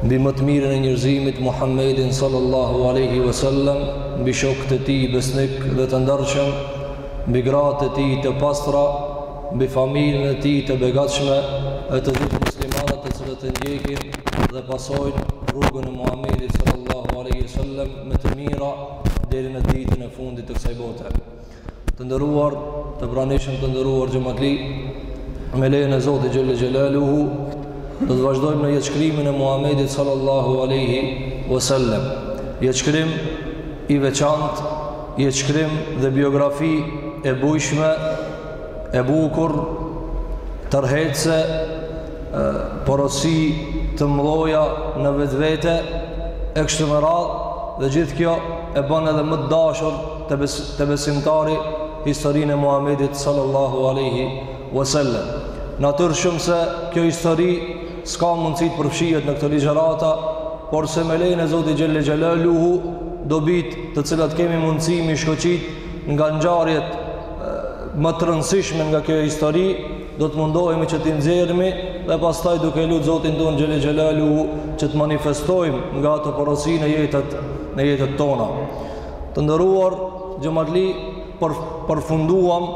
mbi më të mirën e njerëzimit Muhammedin sallallahu alaihi wasallam, mbi shokët e tij besnikë dhe të ndershëm, mbi gratë e tij të pastra, mbi familjen e tij të begatshme e të gjithë muslimanët të cilët e ndjekin dhe pasojnë rrugën e Muhammedit sallallahu alaihi wasallam me të mira deri në ditën e fundit të kësaj bote. Të nderuar, të pranishëm të nderuar xhematli, me lejën e Zotit xhel-le xhelaluhu, do të vazhdojmë në jetëshkrimin e Muhammedit sallallahu aleyhi vësallem. Jetëshkrim i veçantë, jetëshkrim dhe biografi e bujshme, e bukur, tërheqëse, porosi të mdhoja në vetvete, e kështu me radhë, dhe gjithë kjo e bën edhe më të dashur te besimtari historinë e Muhamedit sallallahu alaihi wasallam. Natyrshëm se kjo histori s'ka mundësi të përfshihet në këto ligjërata, por se me lejen e Zotit xhel-le xhelaluhu dobitë të cilat kemi mundësi m'i shkoqit nga ngjarjet më të rëndësishme nga kjo histori, do të mundohemi që t'i nxjerrim dhe pastaj duke e lut Zotin tonë xhel-le xhelaluhu që të manifestojmë nga ato porosi në jetët, në jetët tona. Të nderuar xhematli për, përfunduam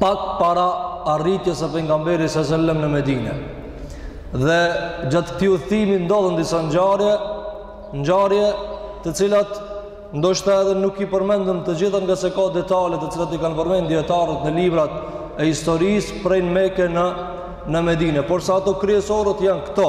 pak para arritjes së pejgamberit sa selem në Medine. Dhe gjatë këtij udhëtimi ndodhën disa ngjarje, ngjarje të cilat ndoshta edhe nuk i përmendëm të gjitha ngase ka detale të cilat i kanë përmend dijetarët në librat e historisë prej në Meke në, në Medine. Por se ato kryesoret janë këto,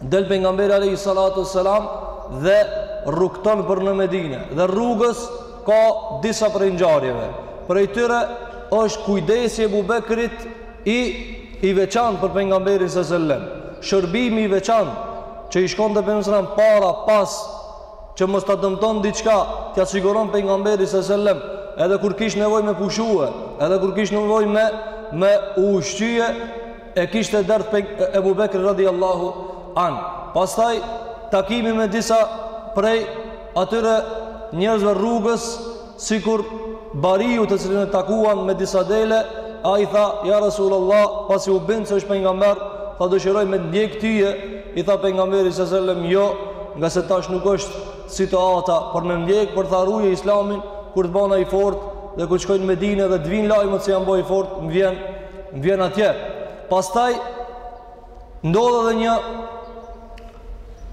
del pejgamberi alayhi salatu wasalam dhe rrugton për në Medine dhe rrugës ka disa prej ngjarjeve. Prej tyre është kujdesi i Ebu Bekrit i i veçantë për pejgamberin sa selam. Shërbimi i veçantë që i shkonte pejgamberit para pas që mos ta dëmton diçka, t'ia siguron pejgamberit sa selam, edhe kur kish nevojë me pushue, edhe kur kish nevojë me u ushqye e kishte dert pejg Ebu Bekri radiallahu an pastaj takimi me disa prej atyre njerëzve rrugës sikur bariu të cilin e takuan me disa dele ai tha ja Rasulullah pasi u bind se është pejgamber tha dëshiroj me t'ndjek tyje i tha pejgamberi sa selem jo ngase tash nuk është situata për me m'ndjek por tha ruje islamin kur të bona i fort dhe kur të shkoj në Medine dhe të vinë lajmët se jam bo i fort më vjen Vjen atje. Pastaj ndodh edhe një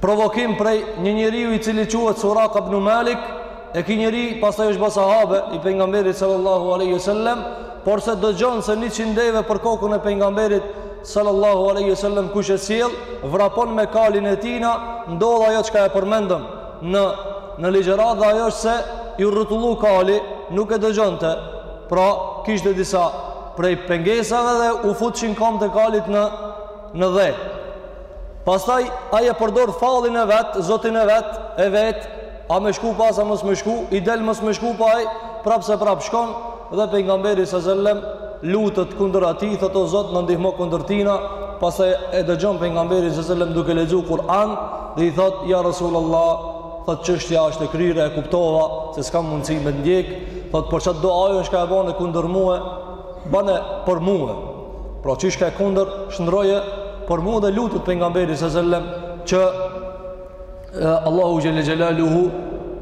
provokim prej një njeriu i cili quhet Suraka ibn Malik, e ky njeri pastaj është bë sahabe i pejgamberit sallallahu alaihi wasallam, por se dëgjon se 100 deve për kokën e pejgamberit sallallahu alaihi wasallam kush e sjell, vrapon me kalin e tina, ndodh ajo çka e përmendëm në në ligjërat dhe ajo është se iu rrotullu kali, nuk e dëgjonte. Pra, kishte disa prej pengesave dhe iu futshin komt e kalit në, në dhe. Pastaj, ai e përdor fallin e vet, zotin e vet, e vet, a me shku pas, a mos me shku, i del mos me shku po ai, prap se prap shkon, dhe pejgamberi sa selem, lutet kundër atij, thotë o zot, na ndihmo kundër tina, pastaj e dëgjon pejgamberin sa selem duke lexu Kur'an, dhe i thot, ja Rasulullah, Thot çështja është e kryer e kuptova se s'kam mundësi me të ndjek. Thot por qat duan çka e bëne kundër mua. Bane për mua. Pra çka e ke kundër shndërroje për mua dhe lutet pejgamberi sa selem që e, Allahu Xhele Xhelaluhu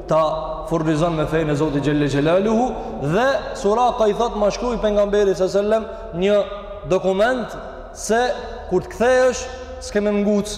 ta furnizon me fenë e Zotit Xhele Xhelaluhu dhe Suraka i thot ma shkruj pejgamberi sa selem një dokument se kur të kthehesh s'ke me m'nguc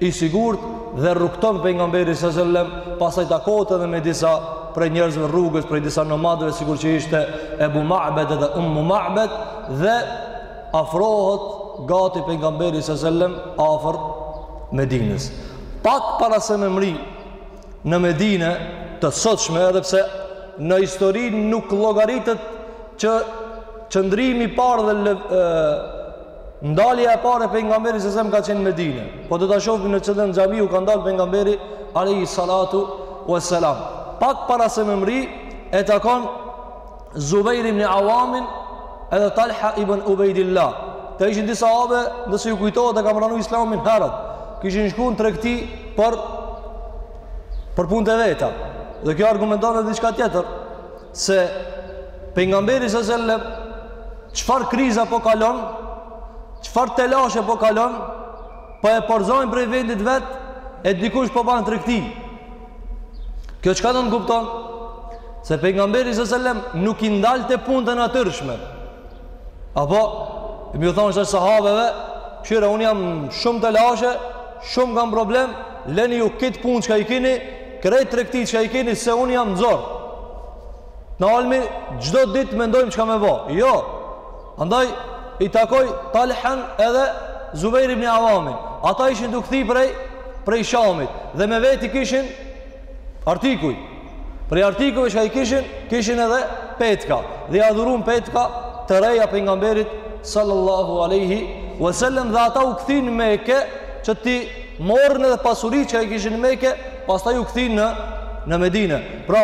i sigurt dhe rrugton pejgamberi sa selam pastaj takohet edhe me disa prej njerëzve rrugës prej disa nomadëve sikur që ishte Ebu Ma'bed dhe Ummu Ma'bed dhe afrohet gati pejgamberi sa selam afër Medinës pak para se me mri në Medinë të sotshme edhe pse në histori nuk llogaritet që qëndrimi i parë dhe lë, e, Ndalja e parë e pejgamberit sa selem ka qenë në Medinë. Po do ta shohim në cilën xhami u ka ndal pejgamberi alayhi salatu wassalam. Pak para se me mri e takon Zubair ibn Awamin edhe Talha ibn Ubaydillah. Këta ishin dy sahabe, nëse ju kujtohet e kanë pranu islamin herët. Kishin shku në tregti për për punët e veta. Dhe kjo argumenton edhe diçka tjetër. se pejgamberi sa selam çfarë kriza po kalon, çfarë telashe po kalon, po e porzojnë prej vendit vet e dikush po ban tregti. Kjo çka don të kupton? Se pejgamberi sa selam nuk i ndalte punët e natyrshme. Apo, me iu thonë sahabeve, kshyrni, unë jam shumë telashe, shumë kam problem, leni ju kit punë çka i kini, krejt tregti çka i kini, se unë jam në zor. Nalni, çdo ditë mendojmë çka me bo. Jo, andaj, i takoi Talhan edhe Zubejr ibni Avamin. Ata ishin duke kthy prej, prej shamit, dhe me vet i kishin artikuj. Prej artikujve çka i kishin, kishin edhe petka dhe ia dhuruan petka të reja pejgamberit sallallahu alaihi wasallam dhe ata u kthin në Mekë që t'i morën edhe pasuri çka i kishin në Mekë, pastaj u kthin në në Medinë. Pra,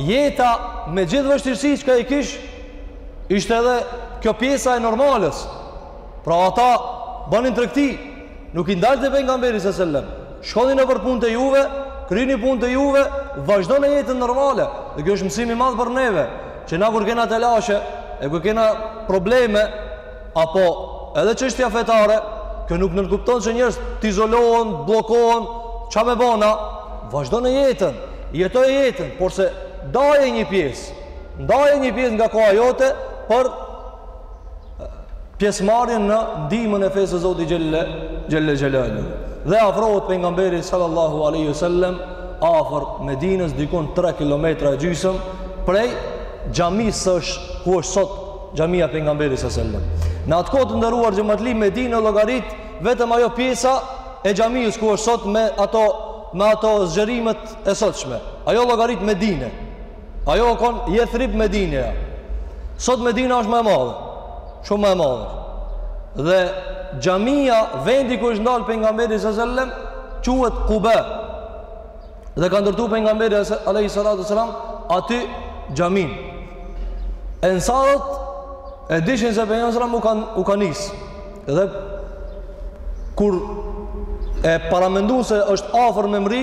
jeta me gjithë vështirësi çka i kish ishte edhe kjo pjesa e normales. Pra ata bënin tregti, nuk i ndalte pejgamberi sallallahu alajhi wasallam. Shkoni nëpër punët e juve, kryeni punët e juve, vazhdone jetën normale. Dhe kjo është mësim i madh për neve, që na kur kena telashe, e kur kena probleme, apo edhe çështja fetare, kjo nuk nënkupton që njerëz të izolohen, bllokohen, ça me bo na, vazhdone jetën, jetoje jetën, porse ndaje një pjesë, ndaje një pjesë nga koha jote, për pjesëmarrjen në ndihmën e fesë së Zotit xhelle xhelaluhu. Dhe afrohet pejgamberi sallallahu alaihi wasallam afër Medinës dikun 3 kilometra e gjysëm prej xhamisë së është ku është sot xhamia e pejgamberit sallallahu alaihi wasallam. Në atë kohë të nderuar xhematli Medinë llogarit vetëm ajo pjesa e xhamisë ku është sot me ato me ato zgjerimet e sotshme. Ajo llogarit Medinë. Ajo o kon Jethrib Medineja. Sot Medina është ma e madhe. Shumë ma e madhe. Dhe xhamia, vendi ku është ndalë pejgamberi sallallahu alaihi wasallam, quhet Kube. Dhe ka ndërtu pejgamberi alayhi salatu wasallam, aty xhaminë. Ensarët, e dishin se për nga zëllem u ka, u ka nisë. Dhe kur e paramendun se është afër me mri,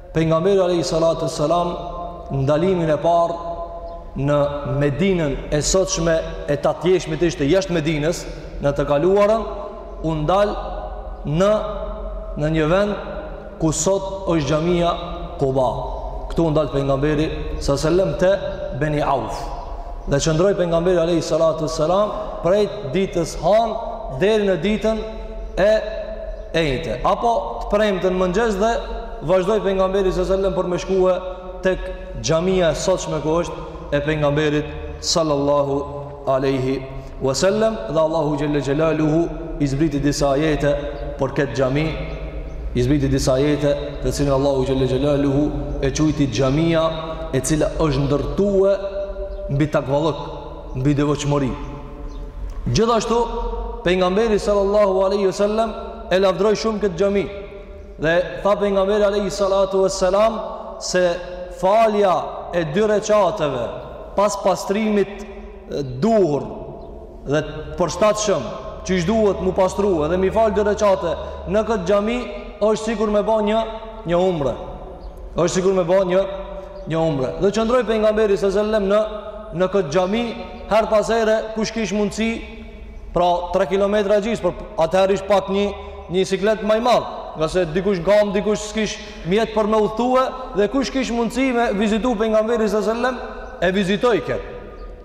Pejgamberi alayhi salatu sallam ndalimin e parë në Medinën e sotshme e t'atjeshmit ishte jashtë Medinës në të kaluarën u ndal në në një vend ku sot është xhamia Quba. Këtu u ndal pejgamberi sa selam te Beni Auf. Dhe qëndroi pejgamberi alayhi salatu sallam prej ditës hanë deri në ditën e enjte apo të premten mëngjes dhe vazhdoi pejgamberi sallallahu alajhi wasallam për me shkue tek xhamia e sotshme ku është e pejgamberit sallallahu alaihi wasallam dhe Allahu xhelle xhelaluhu i zbriti disa ajete për këtë xhami i zbriti disa ajete të cilën Allahu xhelle xhelaluhu e quajti xhamia e cila është ndërtue mbi takvallëk mbi devotshmëri. Gjithashtu, pejgamberi sallallahu alaihi wasallam e lavdroi shumë këtë xhami. Dhe tha pejgamberi alaihi salatu wassalam se falja e dy reqateve pas pastrimit duhur dhe përshtatshëm qysh duhet m'u pastru edhe mi falë dy reqate në këtë xhami është sikur me ba një një umre është sikur me ba një një umre dhe qëndroi pejgamberi sallallahu alaihi wasallam në në këtë xhami herë pas here kush kish mundsi pra 3 kilometra gjis por atëherë ish pak një një siklet më i madh nga se dikush n'kam dikush s'kish mjet për me udhëtu dhe kush kish mundsi me vizitu pejgamberin sallallahu alaihi wasallam e vizitoi kë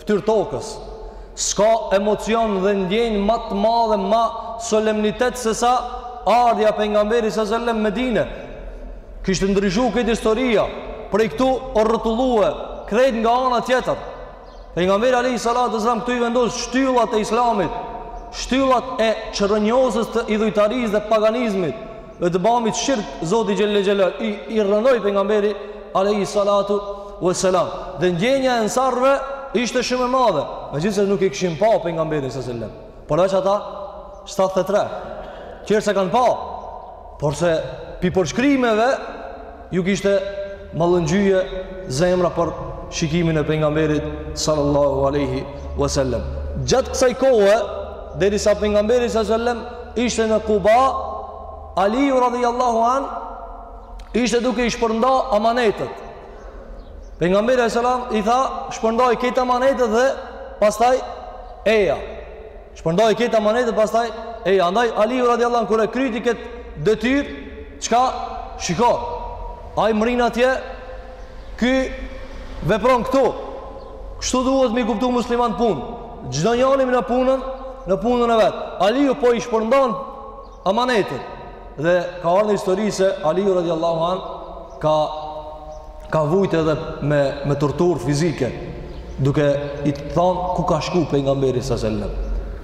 Fytyrë tokës. S'ka emocion dhe ndjenjë ma të madhe ma solemnitet se sa ardhja pejgamberit sallallahu alaihi wasallam Medine. Kishte ndryshu këtu historia, prej këtu u rrotullu, krejt nga ana tjetër. Pejgamberi alaihi salatu wassalam këtu i vendos shtyllat e islamit, shtyllat e çrrënjosjes të idhujtarisë dhe paganizmit, dhe të bamit shirk Zotit xhelle xhelaluhu i, i rrënoi pejgamberi alaihi salatu wassalam dhe ndjenja e ensarëve ishte shumë e madhe megjithëse nuk i kishin pa pejgamberin sallallahu alaihi wasallam por veç ata 73 që e kanë pa por sipas përshkrimeve Ju kishte mallëngjye zemra për shikimin e pejgamberit sallallahu alaihi wasallam. Gjatë kësaj kohe, derisa pejgamberi sallallahu alaihi wasallam ishte në Kuba, Aliu radhiyallahu an ishte duke i shpërnda amanetet. Pejgamberi sallallahu alaihi wasallam i tha, "Shpërndaj këto amanetet dhe pastaj eja." Shpërndaj këto amanetet pastaj, eja, andaj Aliu radiallahu an, kur e kryti këtë detyrë, çka shiko, ai mrrin atje, ky vepron këtu, kështu duhet me i kuptu muslimani punën, çdonjëni në punën, në punën e vet, Aliu po i shpërndon, Amanetet. Dhe ka ardhur në histori se Aliu radiallahu an ka ka vujt edhe me me torturë fizike, duke i thon ku ka shku pejgamberi sallallahu alaihi wasallam.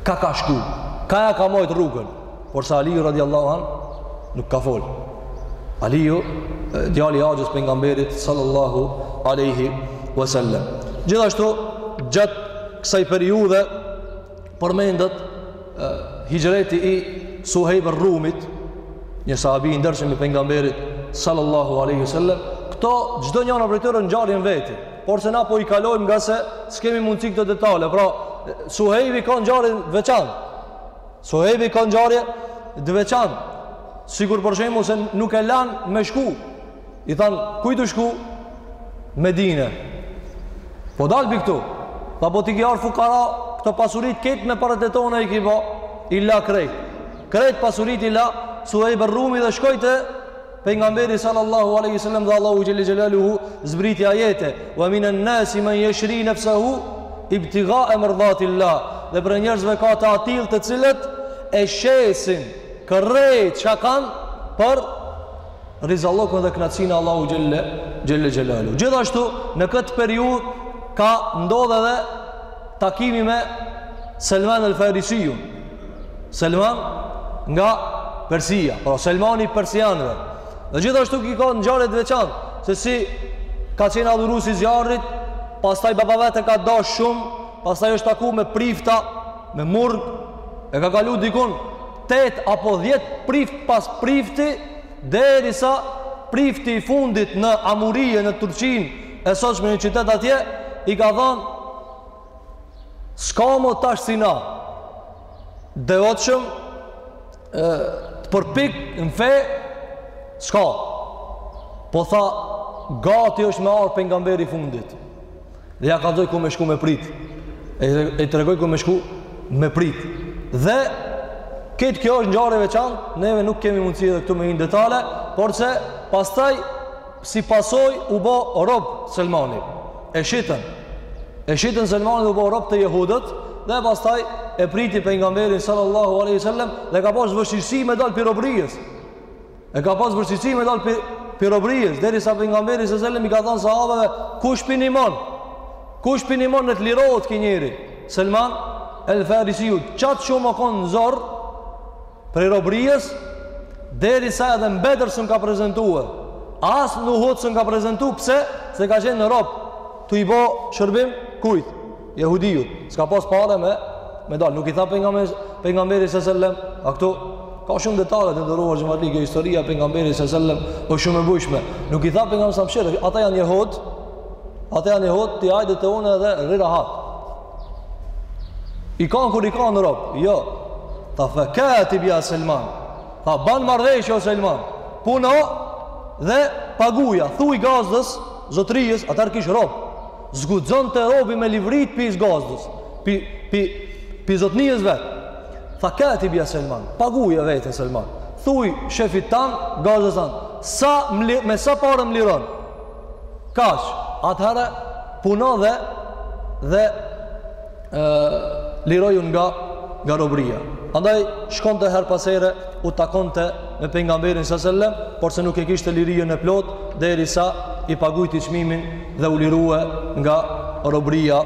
Ka ka shku, ka ja ka mojt rrugën, porse Aliu radiallahu an nuk ka fol. Aliu djali i axhës pejgamberit sallallahu alaihi wasallam. Gjithashtu gjatë kësaj periudhe përmendet hijreti i Suhejb Rumit, një sahabi i ndershëm i pejgamberit sallallahu alaihi wasallam, këto çdo njëra prej tyre ngjarjen e vet, porse na po i kalojmë ngase s'kemi mundësi këto detale. Pra, Suhejbi ka ngjarje të veçantë. Suhejbi ka ngjarje të veçantë. Sikur për shembull se nuk e lan me shku I than, ku do t'shkojsh? Medine. Po dal pi këtu. Tha, po ti ki ardh fukara, këto pasurit krejt me paret e tona i ki bo. I la krejt. Krejt pasurit i la, Suhejb Rrumi dhe shkoj te Pejgamberi sallallahu aleyhi sallam dhe Allahu xhel-le xhelaluhu Zbriti ajetet Wa minan nasi men jeshri nefsehu Ibtigae merdatil-lah Dhe prej njerëzve ka të atill të cilët E shesin krejt ça kanë Për Rizallokun dhe knaqësin e Allahut xhel-le, xhel-le xhelaluhu. Gjithashtu, në këtë periudh, ka ndodh edhe takimi me Selman el Farisiun. Selman nga Persia, pra Selmani i persianve. Dhe gjithashtu ky ka ngjarje t'veçant, se si ka qenë adhurus i zjarrit, pastaj baba i vet e ka dash shumë, pastaj është taku me prifta, me murg, e ka kalu dikund, tetë apo dhjetë prift pas prifti deri sa prifti i fundit në Amurije në Turqinë e sotshme një qytet atje i ka thënë s'ka mo tash si na të devotshëm të përpikt në fe s'ka po tha gati është me ardhë pejgamberi i fundit dhe ja kallzoj ku me shku me prit e tregoj ku me shku me prit dhe krejt kjo është ngjarje e veçant neve nuk kemi mundësi edhe këtu me hi n'detale por se pastaj si pasoj u bo rob Selmani e shitën e shitën Selmanin u bo rob te jehudët dhe pastaj e priti pejgamberin sallallahu aleyhi sallem dhe ka pas vështirësi me dalë pi robries E ka pas vështirësi me dal pi robëries, derisa pejgamberi alejhi selam i ka thënë sahabeve, kush pi nimon? Kush pi nimon ne të lirohet ky njeri? Selman el Farisiu, qatë shumë o kon n'zor prej robëries, derisa edhe n'Bedër sun ka prezantuar. As n'Uhud sun ka prezantu pse? Se ka qenë rob. Tu i bo shërbim kujt? Jehudiut, s'ka pas pare me, me dalë. Nuk i tha pejgame, pejgamberi alejhi selam, a këtu, ka shumë detale të nderuar xhemat kjo historia e pejgamberit alejhi selam, o po shumë e bujshme. Nuk i tha pejgamberi s'ka mshirë, ata janë jehud, ata janë jehud, ti hajde te une dhe rri rahat. I kanë kur i kanë rob, jo. Tha fe, katib ja Selman, ta banë marveshë o Selman, puno dhe paguja, thuj gazdës, zotrijës, atëher kish rob. S'guxonte robi me livrit pi gazdës, pi, pi, pi zotnijës vet. Tha katib ja Selman, paguje veten Selman. Thuj shefit tand, gazdës tand, sa, me sa pare më liron. Kaq, atëherë puno dhe, dhe e liroju nga nga robëria. Andaj shkonte herë pas here u takonte me pejgamberin salallahu selem, por se nuk e kishte lirinë e plotë derisa i paguajti çmimin dhe u lirua nga robëria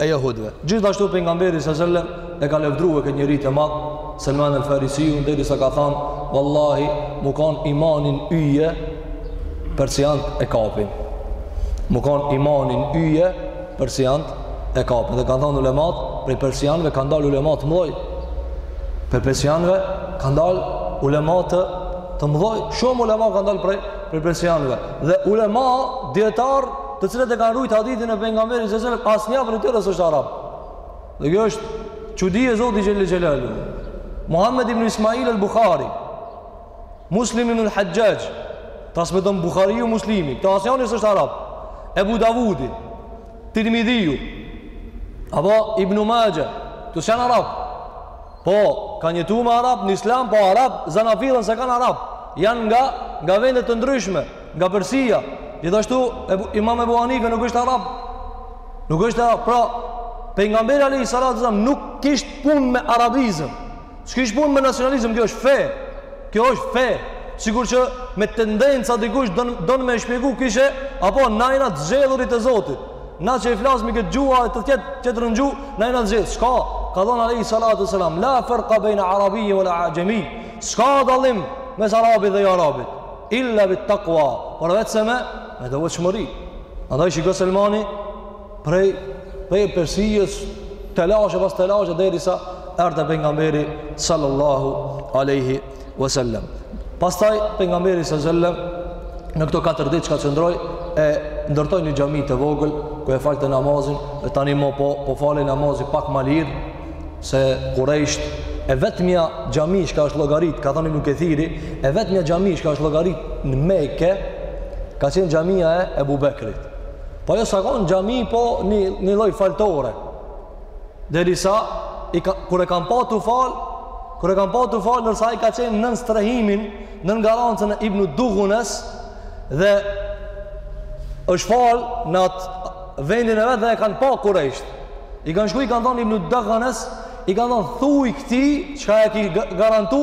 e jehudive. Gjithashtu pejgamberi salallahu selem e ka lavdëruar këtë njeri të madh Selman al-Farisiun derisa ka thënë vallahi m'u kon imani n'yje persianët e kapin. M'u kon imani n'yje Persianët e kapin dhe kanë thënë ulemat, prej persianëve kanë dalë ulema të mëdhoj. Prej persianëve kanë dalë ulema të, të mëdhoj. Shumë ulema kanë dalë prej, prej persianëve. Dhe ulema, dijetarë, të cilët e kanë rujtë hadithin e pejgamberit salallahu selem, asnjë prej tyre s'është arab. Dhe kjo është çudi e Zotit xhele xhelaluhu. Muhammed ibn Ismail el Bukhari, Muslim ibn el-Haxhaxh, transmeton Buhariu Muslimi, këta asnjëri s'është arab. Ebu Davudi, Tirmidhiu, apo Ibnu Maxhe, këta s'janë arab. Po, kanë jetuar me arab në Islam, po arab zanafillën s'e kanë arab. Janë nga nga vende të ndryshme, nga Persia. Gjithashtu Imam Ebu Hanife nuk është arab. Nuk është arab. Pra, pejgamberi alejhi salatu ve selam nuk kishte punë me arabizëm. S'kish punë me nacionalizëm, kjo është fe. Kjo është fe. Sikur që me tendenca dikush don me e shpjegu kishe apo na jena të zgjedhurit e Zotit. Na që i flasmi këtë gjuhë e tjetër gjuhë, na jena të zgjedhur. S'ka, ka thonë alejhi salatu ve selam, la ferka bejne arabijin ve la axhemij. S'ka dallim mes arabit dhe jo arabit. Illa bit-takua, përveç se me, me devotshmëri. Andaj shiko Selmani, prej prej Persisë telashe pas telashe derisa erdh te pejgamberi sallallahu alaihi wasallam pastaj pejgamberi sallallahu alaihi wasallam në këto katër ditë çka qëndroi e ndërtoi një xhami të vogël ku e falte namazin dhe tani ma po falej namazi pak ma lirë se kurejshët e vetmja xhami që është llogarit ka thënë nuk e thirri e vetmja xhami çka është llogarit në Mekë ka qenë xhamia e Ebu Bekrit Po ajo s'a kon xhami, po një lloj faltore. Derisa kur e kanë pa tu fal, kur e kanë pa tu fal, ndërsa ai ka qenë nën strehimin, nën garancën e Ibn Dughunes dhe është fal në atë vendin e vet dhe e kanë pa kurejshët. I kanë shkuar i kanë thënë Ibn Dughunes, i kanë thënë thuj këtij çka e ki garantu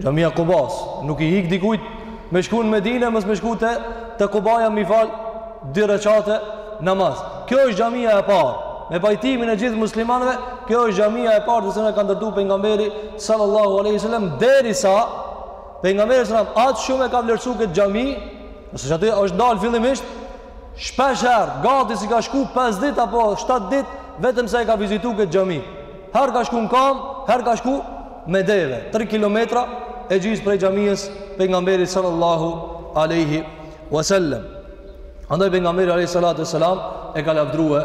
Xhamia Kubas, nuk i hik dikujt me shku në Medine, mos me shku te te Kubaja mi fal dy reqate namaz. Kjo është xhamia e parë. Me pajtimin e gjithë muslimanëve, kjo është xhamia e parë që e ka ndërtuar pejgamberi sallallahu alaihi wasallam derisa pejgamberi sallallahu alaihi wasallam atë shumë e ka vlerësuar këtë xhami, ngase aty është ndal fillimisht Shpesh herë, gati si ka shku 5 dit apo 7 dit, vetëm se e ka vizitu këtë xhami. Herë ka shku në kam, herë ka shku me deve. 3 kilometra e gjysë prej xhamisë pejgamberit sallallahu aleyhi wasallem. Andaj pejgamberi aleyhi salatu wasallam e ka lavdrue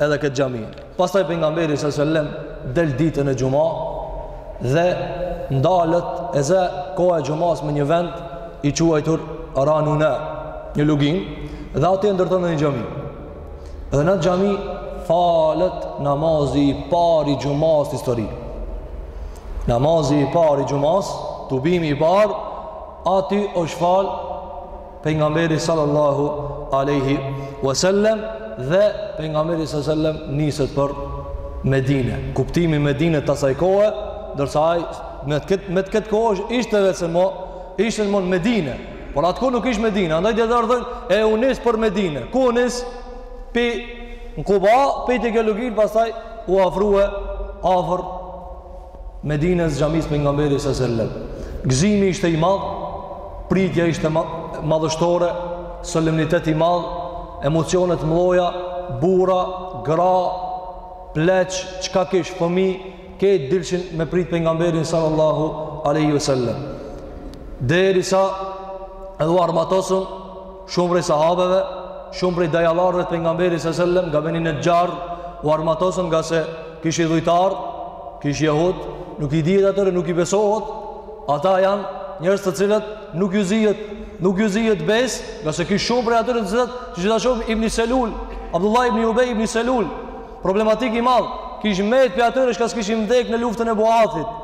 edhe këtë xhami. Pastaj pejgamberi sa selam del ditën e xhuma dhe ndalet e zë koha e xhumas në një vend i quajtur Ranuna, një lugin dhe aty ndërton një xhami. Dhe n'at xhami falet namazi i parë i xhumas në histori. Namazi i parë i xhumas, tubimi i parë, aty është fal pejgamberi sallallahu alaihi wasallam dhe pejgamberi sallallahu alaihi wasallam niset për Medinë. Kuptimi Medinë të asaj kohe, ndërsa ai me këtë me këtë kohë ishte veç mo ishte mo në Medinë. Por atkohë nuk ishte Medinë, andaj dijetarët thojn u nis për Medinë. Ku u nis? Pi në Kuba, pi te kjo lugin, pastaj u afrua afër Medinës, xhamisë pejgamberit sallallahu alajhi wasallam. Gëzimi ishte i madh, pritja ishte madhështore, solemnitet i madh, emocione të mëdha, burra, gra, pleq, çka kish fëmijë, ke dilshin me prit pejgamberin sallallahu alajhi wasallam. Derisa edhe u armatosën Shumë prej sahabeve, shumë prej dajallarëve të pejgamberit sallallahu alajhi wasallam nga Beni Najjar u armatosën ngase kish idhujtar, kish jehud, nuk i dihet atyre, nuk i besohet, ata janë njerëz të cilët nuk ju zihet, nuk ju zihet bes, ngase kish shumë prej atyre të cilët, siç thashë ibn Selul, Abdullah ibn Ubej ibn Selul, problematik i madh, kish met prej atyre çka s'kishin vdek në luftën e Buathit.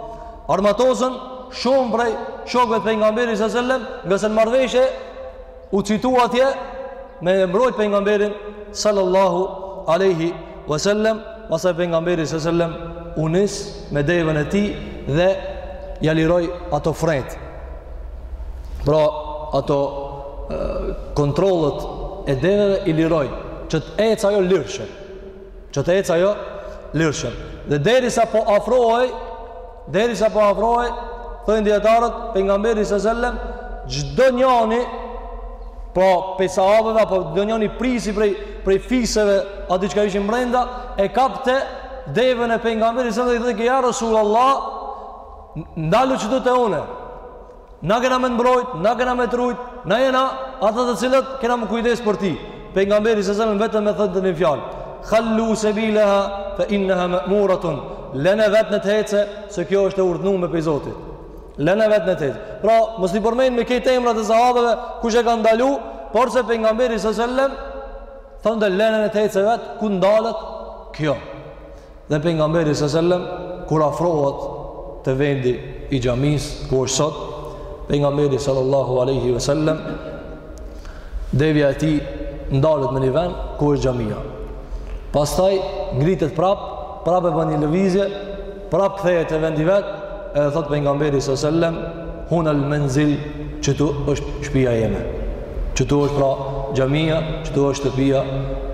Armatosën shumë prej shokëve të pejgamberit sa selam, ngase në marrëveshje u citu atje me mbrojt pejgamberin sallallahu alaihi wasallam, pastaj pejgamberi sa selam u nis me devën e tij dhe ia liroi ato frejtë. Pra ato kontrollet e deveve i liroi që të ecë ajo lirshëm. që të ecë ajo lirshëm. Dhe derisa po afrohej, derisa po afrohej, thojnë dijetarët, pejgamberi sa selam, çdo njani, po prej sahabeve, apo çdo njani prisi prej, prej fiseve, aty çka ishin brenda, e kapte devën e pejgamberit sa selam, dhe i thojke, ja Rasul Allah, ndalu qitu te une, Na kena me t'mbrojt, na kena me t'rujt, na jena ata të cilët kena m'u kujdes për ti. Pejgamberi sa selam vetëm e thonte një fjalë. Khallu sabilaha fa innaha ma'muratun. Lene vetë ne të hece, se kjo është e urdhnume pej Zotit. Lene vetë ne të hece. Pra, mos i përmendim kejt emrat e sahabeve kush e ka ndalu, por se pejgamberi sa selam thonte lene ne të hece vet ku ndalet kjo. Dhe pejgamberi sallallahu alajhi wasallam kur afrohet te vendi i xhamisë ku është sot, pejgamberi sallallahu alajhi wasallam devja e tij ndalet në një vend ku është xhamia. Pastaj ngritet prap, prap e bën një lëvizje, prap kthehet te vendi i vet, edhe thot pejgamberi sallallahu alajhi wasallam huna al-manzil qëtu është shpia jeme qëtu është pra xhamia qëtu është shtëpia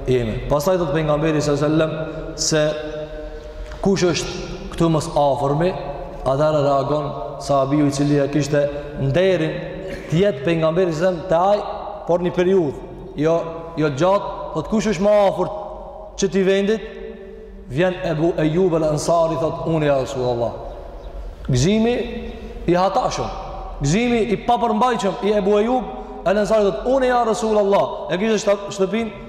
jeme pastaj thot pejgamberi sallallahu alajhi wasallam se kush është këtu ma s'afërmi, atëherë reagon sahabiu i cili e kishte nderin të jetë pejgamberi sa te ai për një periudhë, jo jo gjatë, thot kush është më afër qëtij vendit, vjen Ebu Ejub el Ansari thot unë ja Resulullah. Gëzimi i hatashëm, gëzimi i papërmbajtshëm i Ebu Ejub el Ansari thot unë ja Resulullah. E kishte shtëpinë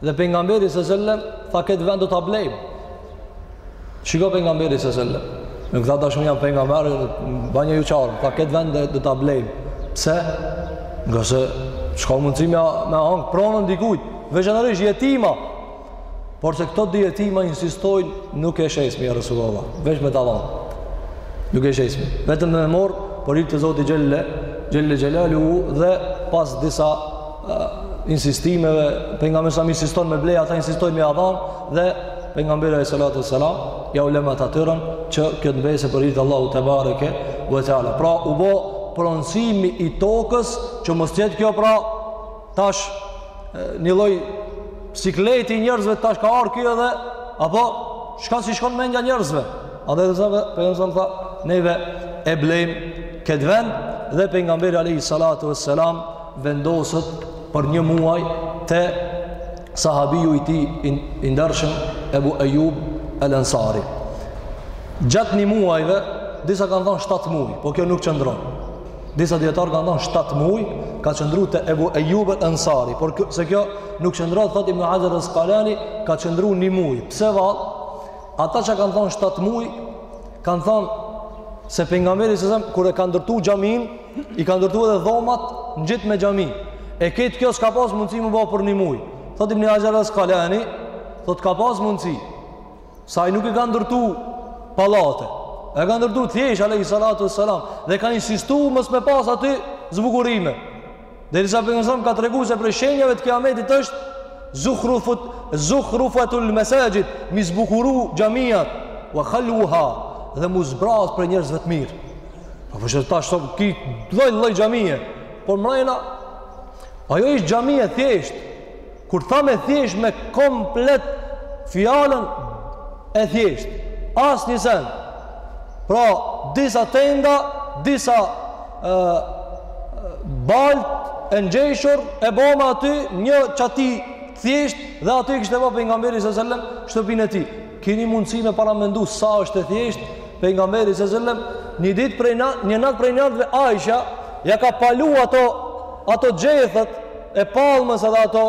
Dhe pejgamberi sallallahu alajhi wasallam tha këtë vend do ta blejmë. Shiko pejgamberi sallallahu alajhi wasallam. Nuk tha tash un jam pejgamber, ba një juçar, tha këtë vend do ta blejmë. Pse? Ngase s'ka mundësi me, me hangër pronën dikujt, veçanërish jetima. Por se këto dy jetima insistojnë nuk e shesmi ja Resulullah, veç me ta dhanë. Nuk e shesmi. Vetëm me marrë për hir të Zotit xhele, xhele xhelaluhu dhe pas disa insistimeve, pejgamberi sa insiston me ble, ata insistojnë me ja dhan dhe pejgamberi alayhi salatu wasalam jau len atyre që kjo të mbese për hir t'Allahut tebareke ve teala. Pra u bë pronësimi i tokës që mos t'jetë kjo pra tash një lloj sikleti i njerëzve tash ka ardhur ky edhe apo çka s'i shkon mendja njerëzve. A dhe zëve, pejgamberi a.s. tha, neve e blejmë këtë vend dhe pejgamberi a.s. vendoset për një muaj te sahabiu i tij i ndershëm Ebu Ejub El Ensari. Gjatë një muajve, disa kanë thanë 7 muaj, po kjo nuk qëndron. Disa dijetarë kanë thanë 7 muaj, ka qëndru te Ebu Ejub El Ensari, por kjo, se kjo nuk qëndron, thot Ibn Haxher El Askalani, ka qëndru një muaj. Pse vallë? Ata që kanë thanë 7 muaj, kanë thanë se pejgamberi sa selam, kur e ka ndërtu xhaminë, I ka ndërtu edhe dhomat ngjit me xhami. E krejt kjo s'ka pas mundësi m'u ba për një muj. Thot Ibn Haxher el-Askalani, thot ka pas mundësi. Se ai nuk i ka ndërtu pallate. E ka ndërtu thjesht, alejhi salatu wasalam. Dhe ka insistu mos me pas aty zbukurime. Derisa pejgamberi sa ka tregu se prej shenjave të kiametit është zukhrufut zukhrufatul masajid m'i zbukuru xhamiat wa khaluha dhe m'u zbraz prej njerëzve të mirë. Po po sheh ti tash sot ki lloj lloj xhamie, por mrena ajo ish xhami e thjeshtë. Kur tham e thjesht me komplet fjalën e thjesht, asnjë sen. Pra, disa tenda, disa e, balt e ngjeshur e bome aty një çati thjesht dhe aty e kishte ba pejgamberi sallallahu alajhi wasallam shtëpinë e tij. Keni mundësi me paramendu sa është e thjesht pejgamberi sallallahu alajhi wasallam një ditë prej, një natë prej natëve Aisha ja ka palu ato ato gjethet e palmës edhe ato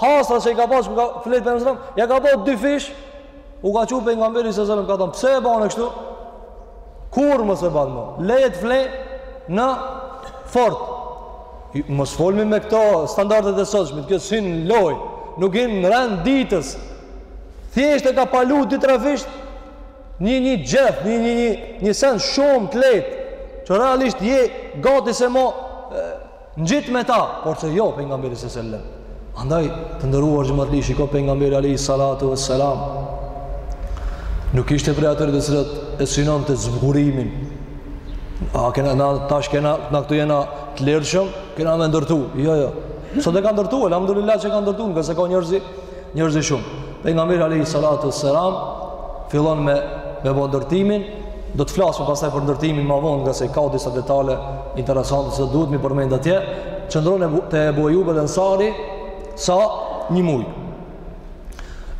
hasra që i ka pas ku ka flejt pejgamberi, ja ka bo dy fish, u ka çu pejgamberi sa selam ka thënë, pse e bane kështu? Kurrë mos e ban mo. Lejet fle në fort. Mos folmi me këto standardet e sotshme, kjo s'hin n'lojë, nuk hin n'rend ditës. Thjesht e ka palu dy tre fish, një një gjeth, një një një një sen shumë të lehtë, që realisht je gati se mo Ngjit me ta, por se jo pejgamberi sallallahu alaihi wasallam. Andaj të nderuar xhematli, shiko pejgamberi alejhi salatu e selam nuk ishte prej atyre të cilët e synonte zbukurimin a kena na tash kena na këtu jena të lirshëm kena me ndërtu jo jo sot e ka ndërtu elhamdulillah që ka ndërtu ngase ka njerëzi Njerëzi shumë. Pejgamberi alayhi salatu wassalam fillon me me bo ndërtimin, do të flasim pastaj për ndërtimin ma vonë, ngase ka disa detale interesante që duhet m'i përmend atje. Qëndron te Abu Ayyub al-Ansari sa një muj.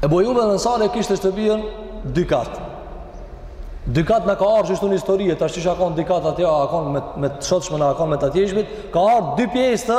E Abu Ayyub al-Ansari e kishte shtëpinë dy kat. Dy kat na ka ardh kshtu n'histori, tash qysh a kon dy kat atje, a kon me me të sotshmen, a kon me të atjeshmit, ka ardh dy pjesë të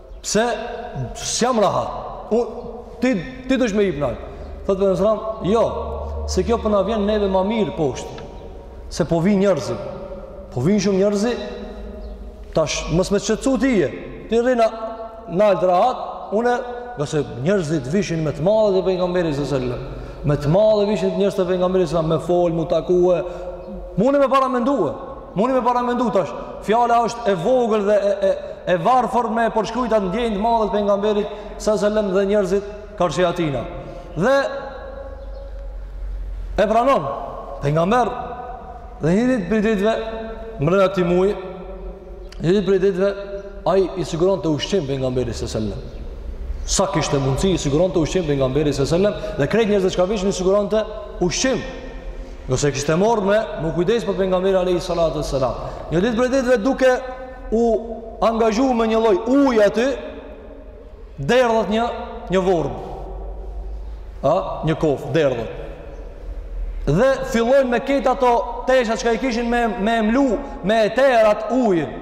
Pse s'jam rahat? U, ti, ti dush me hip nalt. Thot pejgamberi, jo, se kjo për na po vjen neve ma mirë poshtë. Se po vijnë njerëzi. Po vijnë shumë njerëzi, tash mos me t'shqetësu tyje. Ti rri na nalt rahat, une, ngase njerëzit vishin me të madhe te pejgamberi sallallahu. Me të madhe vishin njerëz te pejgamberi sallallahu, me folë, m'u takue. Mune me paramendue. Muni me paramendu tash, fjala është e vogël dhe e, e, e varfër me përshkrujt atë ndjenjë të madhe te pejgamberi selem dhe njerëzit karshi atina. Dhe e pranon pejgamber, dhe një ditë prej ditëve, mrena këtij muji, një ditë prej ditëve, ai i siguronte ushqim pejgamberit selem. Sa kishte mundësi, i siguronte ushqim pejgamberit selem, dhe krejt njerëzit çka vishin, i siguronte ushqim. Nëse kishte marrë me m'u kujdes për pejgamberin alayhi salatu wasalam. Një ditë prej ditëve duke u angazhuar me një lloj ujë aty derdhet një një vorbë. A, një kofë derdhet. Dhe fillojnë me krejt ato tesha çka i kishin me me mblu me e terë atë ujin.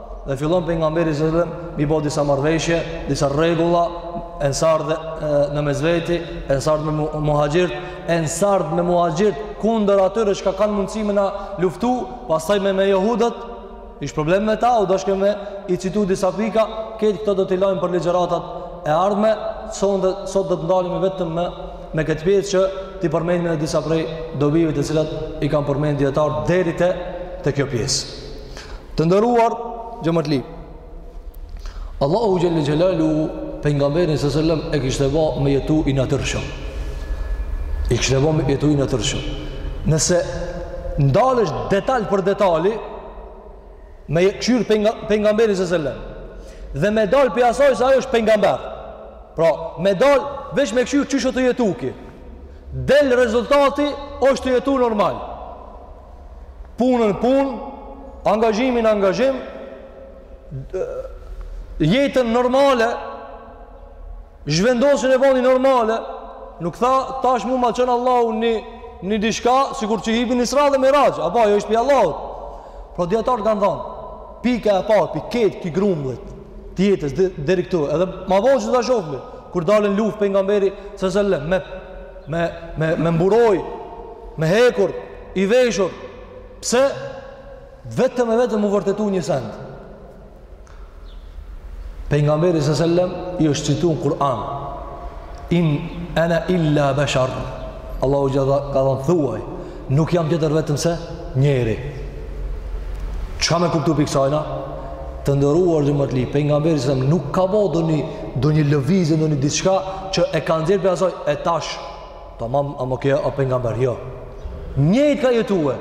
Dhe fillon pejgamberi sallallahu alajhi wasallam me i bë disa marrëveshje, disa rregulla ensarët në mes veti, ensarët me muhaxhirët, ensarët me muhaxhirët kundër atyre që kanë mundësi me na luftu, pastaj me me jehudët, ish problem me ta, u dashke me i citu disa pika, këtë këto do t'i lajmë për ligjëratat e ardhme, sonte sot do të ndalemi vetëm me me këtë pjesë që t'i përmendim edhe disa prej dobive të cilat i kanë përmendur dijetarët deri te te kjo pjesë. Të nderuar xhematli, Allahu Xhelle Xhelaluhu pejgamberin selem e kishte ba me jetu i natyrshëm. E kishte ba me jetu i natyrshëm. Nëse ndalesh detal për detali, me kqyrë pejgam, pejgamberin selem, dhe me dalë prej asaj se ai është pejgamber. Pra, me dalë, veç me kqyrë qysh është tu jetu ky. Del rezultati, është tu jetu normal. punën punë, angazhimin angazhim, jetën normale, zhvendosjen e bani normale, nuk tha tash mu ma çon Allahu një, një diçka, sikur që hipi në Isra dhe Miraxh, apo ajo është prej Allahut. Pra dijetarët kanë thanë, pika e parë, prej këtë, këtij grumbullit të jetës, deri këtu, edhe ma vonë që do ta shofmi, kur del në luftë pejgamberi selem, me, me, me, me mburojë, Me hekur, i veshur, pse? Vetëm e vetëm m'u vërtetu një send. Pejgamberi selem, i është citu në Kur'an. In ena illa beshar. Allahu ia ka thënë thuaj. Nuk jam tjetër vetëm se njeri. Çka me kuptu prej kësajna? Të nderuar xhematli. Pejgamberi selem, nuk ka bo ndonjë, ndonjë lëvizje, ndonjë diçka që e ka nxjerrë prej asaj e tash Tamam, a më ke a pejgamber, jo. Njëjtë ka jetue,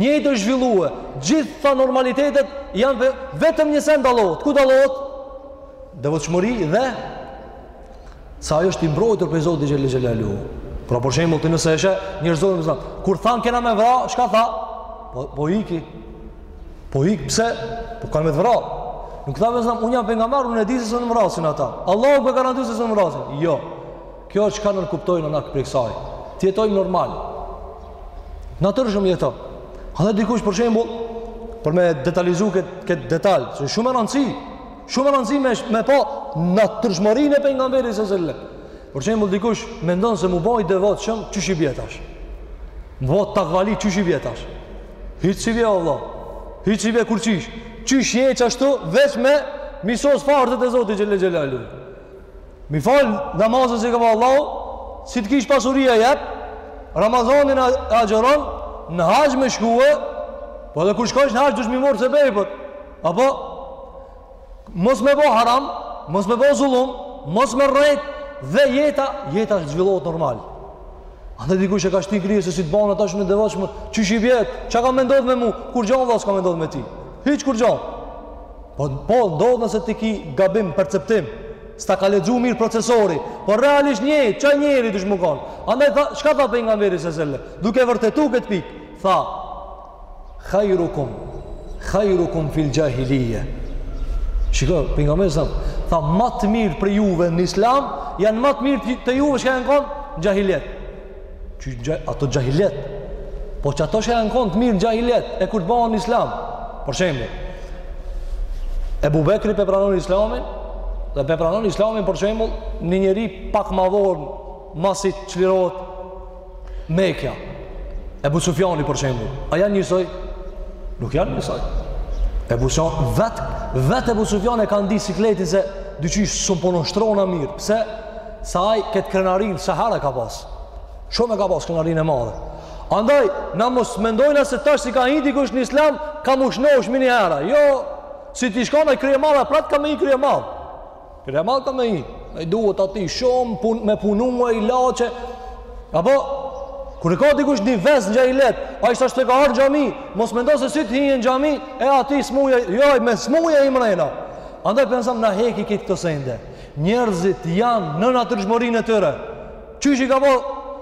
njëjtë është zhvillue, gjitha normalitetet janë për, vetëm një sen dallot. Ku dallot? Devotshmëri dhe se ai është i mbrojtur prej Zotit Xhel-le Xhelaluhu. Pra për shembull, ti nëse eshe njërzojnë për Zotë. Kur thanë kena me vra, çka tha? Po, po iki. Po iki, pse? Po kanë me të vra. Nuk tha, me thonë, unë jam pejgamber, unë e di se s'më vrasin ata. Allahu po garanton se s'më vrasin. Jo. Kjo çka nënkuptojna na prej kësaj? Të jetojmë normal. Natyrshëm jeto. Andaj dikush për shembull për me detalizu këtë kët detalj, që shumë e rëndësi, shumë e rëndësishme me pa natyrshmërinë e pejgamberit sa selam. Për shembull dikush mendon se mu bo i devotshëm, qysh i bje tash? Mu bo takvali, qysh i bje tash? Hiç s'i bje, vallah. Hiç s'i bje kurqysh. Qysh je, qashtu, veç me i sos farzet e Zotit Xhel-le Xhelaluhu. Mi fal namazin si ka tha Allahu, si të kish pasuri e jep, Ramazanin e agjëron, në haxh me shkue, po edhe kur shkojsh në haxh dush mi marrë sebepet, apo, mos me bo haram, mos me bo zullum, mos me rrejt, dhe jeta, jeta është zhvillohet normal. Andaj dikush e ka shti n'krye se si të bana tash unë i devotshëm, qysh i bjen, çka ka me ndodhë me mu, kurgjo vallah s'ka me ndodhë me ty, hiç kurgjo. Po po ndodh nëse ti ki gabim perceptim. S'ta ka lexu mirë procesori, po realisht njeri, qaj njeri dush mu kon. Andaj tha, çka tha pejgamberi sa selam, duke vërtetu këtë pikë, tha Hajrukum hajrukum fil xhahilije. Shiko, pejgamberi sa tha ma të mirët prej juve në Islam, janë ma të mirët e juve që janë kon në xhahilijet. Qato n'xhahilijet, po qato që janë konë të mirë n'xhahilijet, e kur të bohen n'islam, për shembull, Ebu Bekri pe pranon islamin, dhe pe pranon islamin, për shembull, një njeri pak ma vonë, masi çlirohet Mekja, Ebu Sufjani, për shembull, a janë njësoj? Nuk janë njësoj. Ebu Sufjani, vetë, vetë Ebu Sufjani e ka ndi sikletin se diqysh s'un po nënshtrona mirë, pse? Se ai këtë krenarinë se herë ka pas. Shumë e ka pas krenarinë e madhe. Andaj, na mos mendojna se tash si ka hi dikush në islam, ka mu shnosh menihera. Jo, si t'ish kanë kryemadh, prap ka me hi kryemadh. Kryemadh ka me hi. E duhet atij shumë punë, me punu me ilaçe. Apo, kur e ka dikush një ves në xhahilijet, ai tash të ka ardh n'xhami, mos mendo se si të hin në xhami, e ati smuje, jo, me smuje hin mrena. Andaj, pejgamberi sa selam, na heki këtë, këto sende Njerëzit janë në natyrshmërinë e tyre. Qysh i ka bo?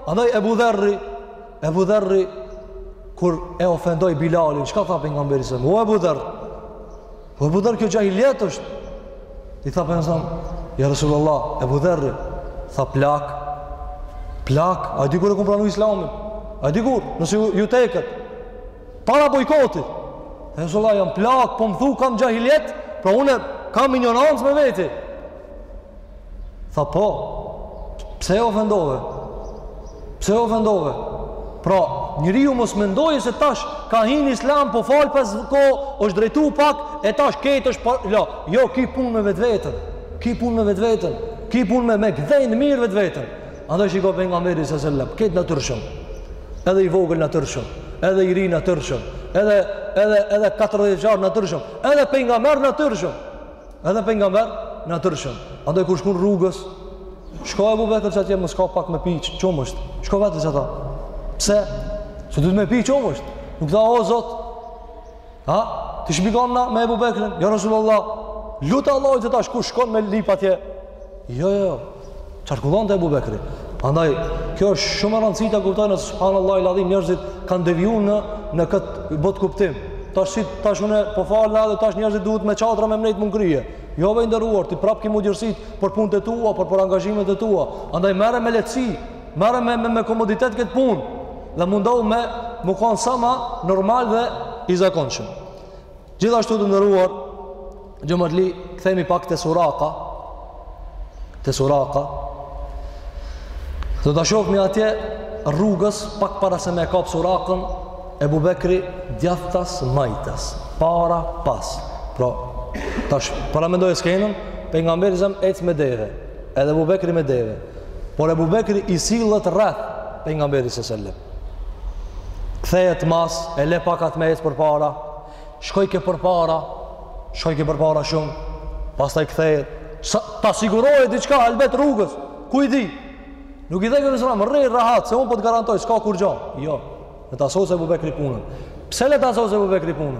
Andaj Ebu Dherri, Ebu Dherri kur e ofendoi Bilalin, çka tha pejgamberi alejhi selam? O Ebu Dherr. O Ebu Dherr kjo xhahilijet është. I tha pejgamberi, ja Resulullah, Ebu Dherri tha plak. Plak, a di kur e kom pranu Islamin? A di kur? Nëse ju, ju teket. Para bojkotit. Resulullah jam plak, po më thu kam xhahilijet, pra unë kam injorancë me veti. Tha po, pse e ofendove? Pse e ofendove? Pra, njeriu mos mendojë se tash ka hi n'islam po fal pesë kohë, është drejtu pak, e tash kejt është pa... Jo, jo, ki punë me vetveten, ki punë me vetveten, ki punë me e gdhend mirë vetveten. Andaj shiko pejgamberin alejhi selam, kejt natyrshëm. Edhe i vogël natyrshëm, edhe i ri natyrshëm, edhe edhe edhe 40 vjeçar natyrshëm, edhe pejgamber natyrshëm. Edhe pejgamber natyrshëm. Andaj kur shkon rrugës, shko Ebu Bekër atje mos ka pak me piç, çomësh. Shko vetëm sa ta. Pse? Se duhet me piç çomësh. Nuk tha o Zot, Ha? Ti shpëtona me Ebu Bekrin? Ja Rasulullah, lute Allahun tash ku shkon me lyp atje? Jo, jo, jo. Qarkullonte Ebu Bekri. Andaj, kjo është shumë me rëndësi ta kuptojna se subhanallahil adhim njerëzit kanë devijue në, në këtë botëkuptim. Tash, si, tash une po falna edhe tash njerëzit duhet me çadra me m'nejt mu n'krye. Jo vëlla i nderuar, ti prapë ki m'u djersit për punët e tua, për për angazhimet të tua. Andaj, merre me lehtësi, Merre me, me, me komoditet këtë punë dhe mundohu me u konë sa ma normal dhe i zakonshëm. Gjithashtu të nderuar xhematli, kthehemi pak te Suraka, te Suraka, dhe ta shofmi atje rrugës pak para se me e kapë Surakën, Ebu Bekri djathtas majtas, para pas. Pra, tash, paramendoje skenën, pejgamberi alejhi selam, ecë me deve, edhe Ebu Bekri me deve, Por Ebu Bekri i sillet rreth pejgamberit alejhi selam. Kthehet mas, e le pak atë me ecë përpara, shkojke përpara, shkojke përpara shumë, pastaj kthehet, sa, ta siguroje diçka albet rrugës, ku e di? Nuk i thojke alejhi selam, rri rahat, se unë po të garantoj, s'ka kurgjo, jo, le ta sose Ebu Bekri punën. Pse le ta sose Ebu Bekri punën?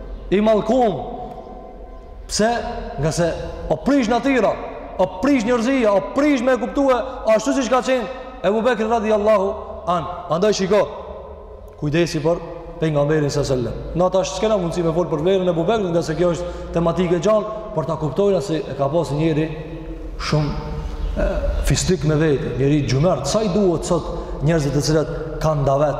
i malkum pse ngase u prish natyra u prish njerëzia u prish me e kuptue ashtu siç ka qenë Ebu Bekri radijallahu anhu andaj shiko kujdesi për pejgamberin alejhi selam na tash s'kena mundësi me folë për vlerën e Ebu Bekrit ngase kjo është tematikë e gjanë por ta kuptojna se e ka pasë njeri shumë fisnik me vete njeri xhymert sa i duhet sot njerëzit të cilët kanë davet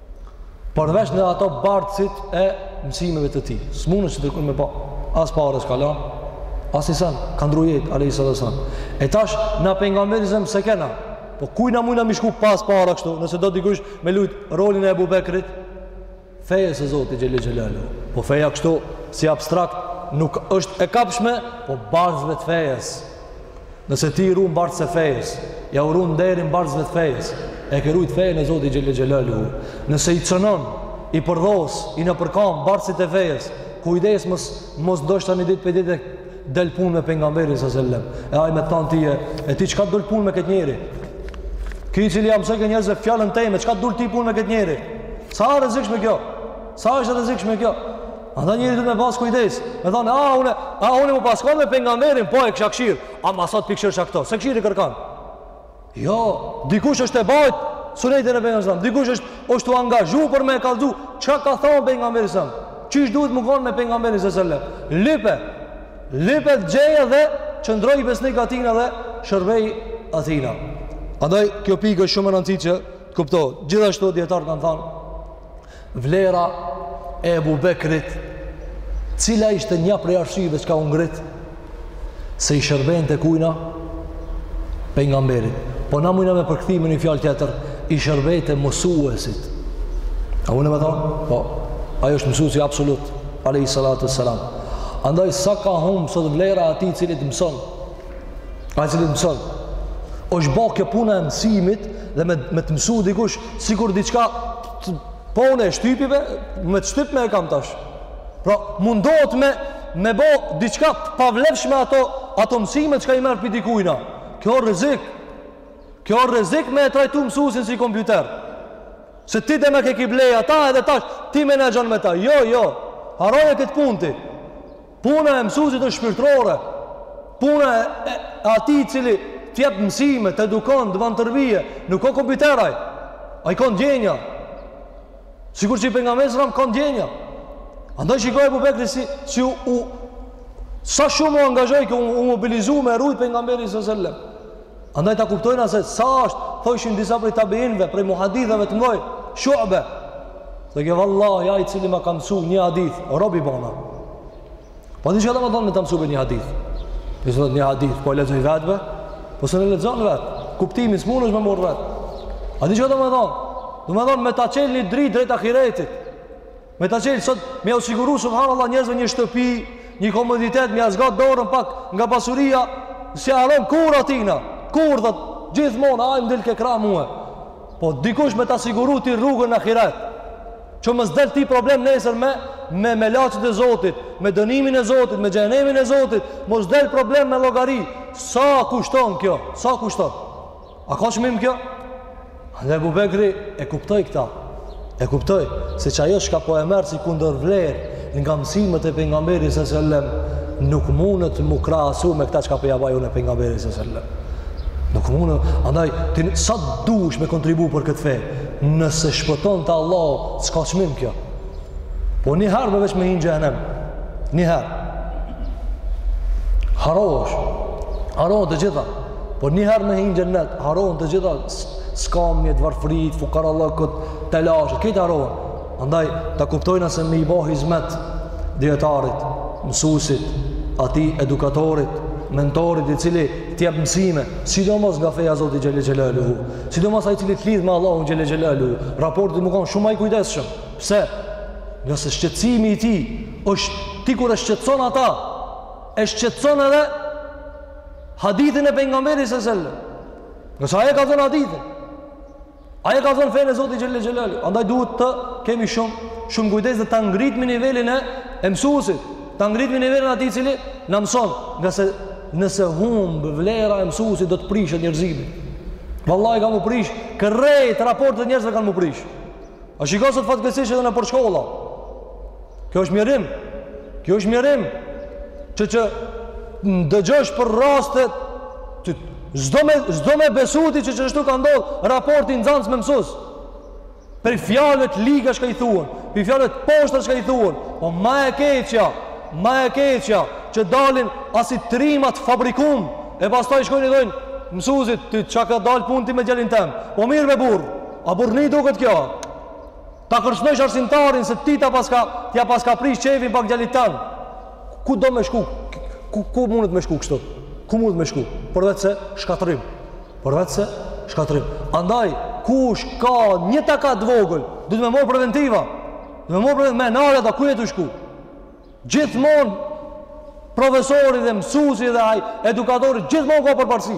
Përveç se në ata bartësit e mësimeve të tij. S'mun kurrkon me pa. As pare s'ka lan. As ni sen. Ka ndrru jetë alejhi salatu selam. E tash na pejgamberin s.a.s. s'e kena. Po kujna mujna me i shku pas para kështu. Nëse do dikush me lujt rolin e Ebu Bekrit. Fejes së Zotit xhel-le xhelaluhu. Po feja kështu si abstrakt. Nuk është e kapshme. Po bartësve të fejes. Nëse ti i run bartësit e fejës, ja u run nderin bartësve të fejës, e ke rujt fejën e Zotit xhel-le xhelaluhu. Nëse i cënon, i përdhos, i nëpërkam bartësit e fejës, kujdes mos, mos ndoshta një ditë prej ditëve del pun me pejgamberin s.a.s. E ai me të than ti e, e ti çka t'u dul pun me këtë njeri? Ky i cili jau msojke njerëzve fjalën teme, çka t'u dul ty pun me këtë njeri? Sa e rrezikshme kjo? Sa është e rrezikshme kjo? Andaj njeri duhet me pas kujdes. Me thonë, a, une, a, une me pas konë me pejgamberin, po e kisha kshyr. Ama sot po i kshyr ti këto, s'e kshyr kërkan. Jo, dikush është e bajt, sunetin e pejgamberit s.a.s., dikush është, është u angazhu për me e kallzu, çka ka thonë pejgamberi s.a.s., qysh duhet me u konë me pejgamberin s.a.s., lype, lype, gjeje dhe qëndroj besnik atina dhe shërbej atina. Andaj, kjo pikë është shumë me rëndësi që të kuptohet. Gjithashtu, dijetarët kanë thanë, Vlera e Ebu Bekrit, cila ishte një prej arsyeve çka e ka ungrit, se i shërbente kujna, pejgamberit. Po na mujna me përkthy me një fjalë tjetër, i shërbente mësuesit. A mujna me thonë? Po, ai është mësuesi absolut, alejhi salatu ue selam. Andaj, sa ka humë, sot vlera atij i cili t'mëson, ai i cili t'mëson, është ba kjo puna e mësimit dhe me, me të mësu dikush, sikur diçka Po unë e shtypi be, me të shtypme e kam tash. Pra, mundohet me, me bo diçka pavlefshme ato, ato mësime çka i merr prej dikujna. Kjo rrezik, kjo rrezik me e trajtu mësusin si kompjuter. Se ti demek e ki ble ata edhe tash, ti menaxhon me ta. Jo, jo, haroje këtë punë ti. Puna e mësuesit është shpirtërore. Puna e, e, e atij i cili të jep mësime, të edukon, të ban terbije, nuk o kompjuter ai. Ai ka ndjenja. Sikur qi pejgamberi s.a.s. ka ndjenja. Andaj shikoj Ebu Bekri si si u, u sa shumë u angazhoi që u, u mobilizu me rujt pejgamberin sallallahu alajhi wasallam. Andaj ta kuptojna se sa është, thoshin disa prej tabiinëve, prej muhadithëve të mdhoj, Shu'be. Thojke vallahi ai i cili ma ka msu një hadith, rob i bona. Po a di çka domethonë me ta msu be një hadith? O një hadith, po e lexoj vet be, po se n'e lexon vet. Kuptimin s'munesh ti me marr vet. A di çka domethonë? Domethonë me ta çel ni dritë drejt ahiretit. Me ta çelë sot, me jau siguru, subhanallah, njerëzve një shtëpi, një komoditet, me ja zgat dorën pak nga pasuria, s'ja harron kurrë atina, kurrë dhe gjithmonë, ai më dilke krah mue. Po dikush me ta siguru ty rrugën në ahiret, që mos del ty problem nesër me, me melaqet e Zotit, me dënimin e Zotit, me xhehenemin e Zotit, mos del problem me llogari, sa kushton kjo, sa kushton. A ka çmim kjo? Dhe Ebu Bekri e kuptoi këta. E kuptoi se që ajo çka po e merr si kundërvlerë nga mësimet e pejgamberit së sëllem nuk mundet m'u krahasu me këta çka po ja bajnë pejgamberit së sëllem. Nuk mundet, andaj, ti sa të dush me kontribu për këtë fe, nëse shpëton te Allahu, s'ka çmim kjo. Po një herë me veç me hi në xhehenem, një herë. Harrosh, harrosh të gjitha, Po një herë me hi në xhennet, harrohen të gjitha skamjet, varfëritë, fukarallëkët, telashet, krejt harrohen. Andaj, ta kuptojmë se me i bo hizmet dijetarit, mësusit, atij edukatorit, mentorit i cili t'jep mësime, sidomos nga feja e Zotit xhele xhelaluhu, sidomos ai i cili të lidh me Allahun xhele xhelaluhu, raporti me kon shumë ma i kujdesshëm, pse? Ngase shqetësimi i tij, është ti kur e shqetëson ata, e shqetëson edhe hadithin e pejgamberit sallallahu alajhi wasallam. Ngase ai e ka dhënë hadithin, ai e ka dhënë fenë e Zotit xhele xhelaluhu. Andaj duhet të kemi shumë shumë kujdes dhe ta ngritmë nivelin e e mësuesit, ta ngritmë nivelin e atij i cili na mëson, ngase nëse humb vlera e mësuesit do të prishet njerëzimi. Vallahi ka m'u prish, krejt raportet e njerëzve kanë m'u prish. A shiko sot fatkeqësisht edhe nëpër shkolla. Kjo është mjerim. Kjo është mjerim. Që që ndëgjosh për rastet s'do me, s'do me besu ti që qashtu ka ndodh raporti nxanës me mësus. Për fjalët e liga çka i thuan, për fjalët e poshtra çka i thuan, po ma e keqja, ma e keqja, që dalin asi trima t'fabrikum, e pastaj shkojnë i thojnë mësusit, ti çka dalë punë ti me djalin tem, po mirë be burrë, A burrni i duket kjo? Ta kërcënojsh arsimtarin se ti ta paska, t'ja paska prish qejfin pak djalit tand. Ku do me shku? Ku ku mundet me shku kështu? Ku mundet me shku? Përveçse shkatrrim. Përveçse shkatrrim. Andaj kush ka një takat t'vogël, duhet me marr preventiva. Duhet me marr preventiva, me nal ata ku je tu shku. Gjithmonë profesori dhe mësuesi dhe ai edukatori gjithmonë ka përparësi.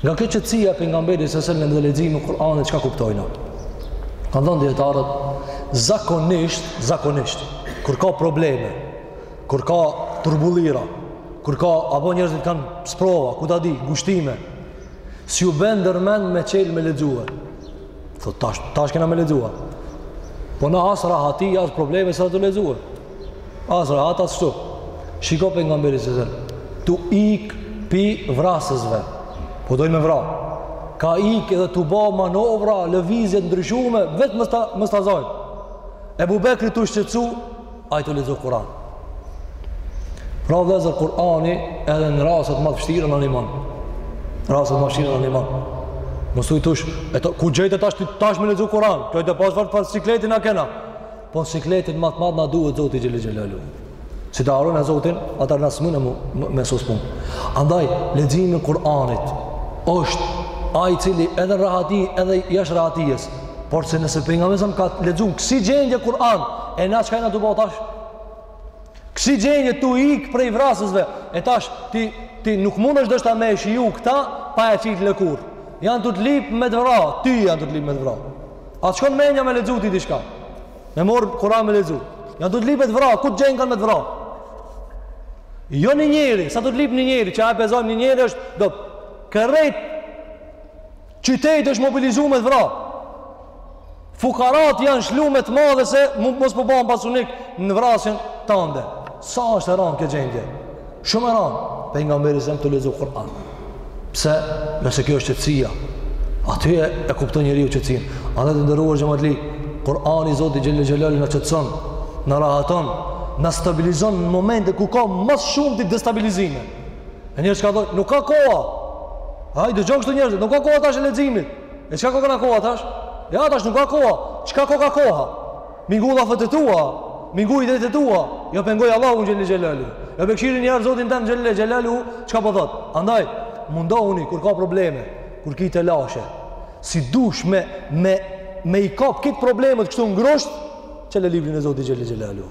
Nga kjo qetësia pejgamberit së sellem dhe leximi Kur'anit çka kuptojna? Kanë thënë djetarët, zakonisht, zakonisht, kur ka probleme, kur ka turbullira, kur ka, apo njerëzit kanë sprova, ku ta di, ngushtime, s'ju bjen ndërmend me çelë me lexue. Thot, tash, tash kena me lexue. Po na as rahati, as probleme, s'tu lexue. As rahat as kështu. Shiko pejgamberin së sellem. Tu ik pi vrasësve. Po dojnë me vra. Ka ik edhe tu bë manovra, lëvizje të ndryshme, vetëm mos ta mos ta zojnë. Ebu Bekri tu shqetësu, ai tu lexu Kur'an. Pra vllezër, Kur'ani edhe në raset ma të vështira na nimon. N'raset ma t'vështira na nimon. Mos thuj tash, e ti, ku gjete tash tash me lexu Kur'an? Kjo të pas vart pas sikletin na kena. Po sikletin më të madh na duhet Zoti xhele xhelaluhu. Si ta harrojna Zotin, atëherë na s'munë ma me sos punë. Andaj leximi i Kur'anit është ai i cili edhe rahati edhe jashtë rahatisë. Por se nëse pejgamberi së sellem ka lexuar kësi gjendje Kur'an, e na çka jena tu bo tash? Kësi gjendje tu ik prej vrasësve, e tash ti ti nuk mundesh ndoshta me shiju këta pa e qit lëkurë. Janë tu t'lyp me të vra, ty janë tu t'lyp me të vra. A t'shkon menja me lexu ti diçka? Me mor Kur'an me lexu. Janë tu t'lyp me t'vra, ku të gjen kanë me të vra? Jo ni njeri, s'a tu t'lyp ni njeri, që a e besojmë ni njeri është, po krejt qyteti është mobilizu me të vra. Fukarat janë shlu me të madhe se mos po bëhen pasunik në vrasjen tande. Sa është e ranë kjo gjendje? Shumë e rëndë, pejgamberi së sellem tu lexu Kur'an. Pse, ngase kjo është qetësia, aty e, e kupton njeriu qetësinë. Andaj të nderuar xhematli, Kur'ani, Zoti xhele xhelaluhu na qetëson, na rahaton, na stabilizon në momente ku ka më së shumti destabilizime. E njerëzit çka thojnë, nuk ka koha. A i dëgjon këta njerëz, nuk ka koha tash e leximit. E çka koka koha tash? Ja tash nuk ka koha. Çka koka koha? Me ngu llafet e tua, me ngu idetë e tua, jo po e ngoj Allahun xhele xhelaluhu. Jo, po e kshiri niherë Zotin tem xhele xhelaluhu, çka po thot? Andaj, mundohuni kur ka probleme, kur ki telashe, si dush me, me, me i kap kitë problemet kështu ngusht, çele librin e Zotit xhele xhelaluhu.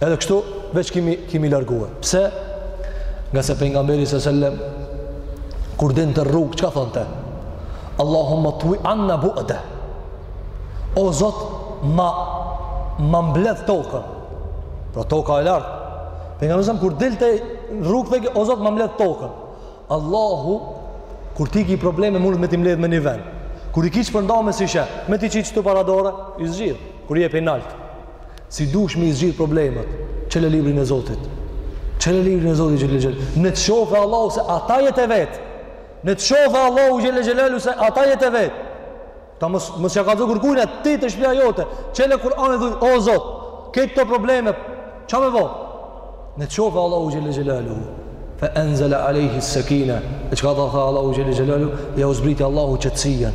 Edhe kështu, veç i kimi, kimi largue. Pse? Ngase pengamberi së sellem, kur dilte n'rrugë, çka thonte? Allahumma tui anna bu'de. O Zot, ma, ma mbledh tokën. Pra toka e lartë. Pejgamberi selam, kur dilte rrugve thojke, o Zot, ma mbledh tokën. Allahu, kur ti ki probleme, mundet me t'i mbledh me një vend. Kur i ki shpërnda me si shë, me t'i qitë qitu para dore, i zgjidh, kur je prej naltë. Si dush me i zgjidh problemet, çele librin e Zotit. Çele librin e Zotit, xhele xhelalu. Ne të shofë Allahu se ata je t'e vetë. Ne të shofë Allahu xhele xhelalu se ata je t'e vetë. Ta mos mos ja kallzo kurkujna ti te shpia jote. Çele Kur'anin thuj o Zot, qe këto probleme ça me bo? Ne të shofë Allahu xhelel xhelalu. Fa anzala alayhi as-sakina. E çka tha Allahu xhelel xhelalu? Jau zbriti Allahu qetësinë.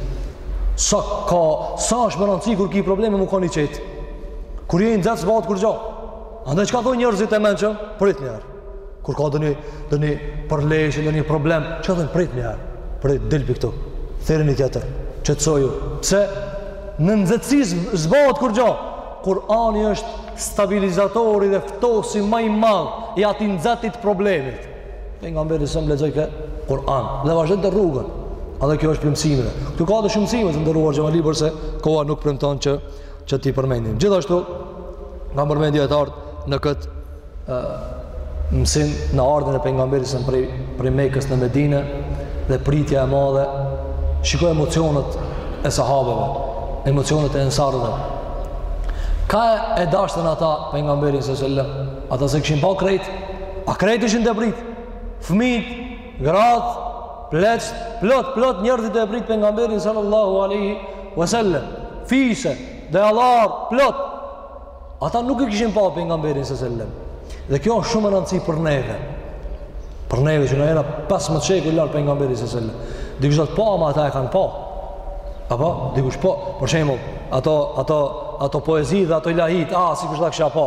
Sa ka, sa është me rëndësi kur ki probleme me kon i qetë. Kur je i nxehtë s'bahet kurgjo. Andaj çka thonë njerëzit e mençëm? Prit një herë. Kur ka ndonjë, ndonjë përleshje, ndonjë problem, çka thon prit një herë, prit, dil pi këtu, thirre një tjetër, qetësoju, pse në nxehtësi s'bohet kurgjo, Kur'ani është stabilizatori dhe ftohësi ma i madh i atij nxehtit t'problemit, Pejgamberi selam lexojke Kur'an, dhe vazhdonte rrugën, edhe kjo është pi mësimeve, këtu ka dhe shumë mësime të nderuar xhematli, porse koha nuk premton që, që t'i përmendim. Gjithashtu, nga përmendim e në këtë mësim na ardhjen e pejgamberit sa prej prej Mekës në Medinë dhe pritja e madhe shikoj emocionet e sahabeve emocionet e ensarëve ka e dashtën ata pejgamberin sa selam ata s'e kishin pa krejt a krejt ishin t'e prit fëmit gratë pleqt plot plot njerëzit t'e prit pejgamberin sallallahu alaihi wasallam fise dhe allar plot Ata nuk e kishin pa pejgamberin së sellem. Dhe kjo është shumë me rëndësi për neve. Për neve që na jena pas me shekuj larg pejgamberit së sellem. Dikush thotë po, ama ata e kanë pa. Apo, dikush po, për shembull, ato, ato, ato poezi dhe ato ilahit, a, sikur ta kisha pa.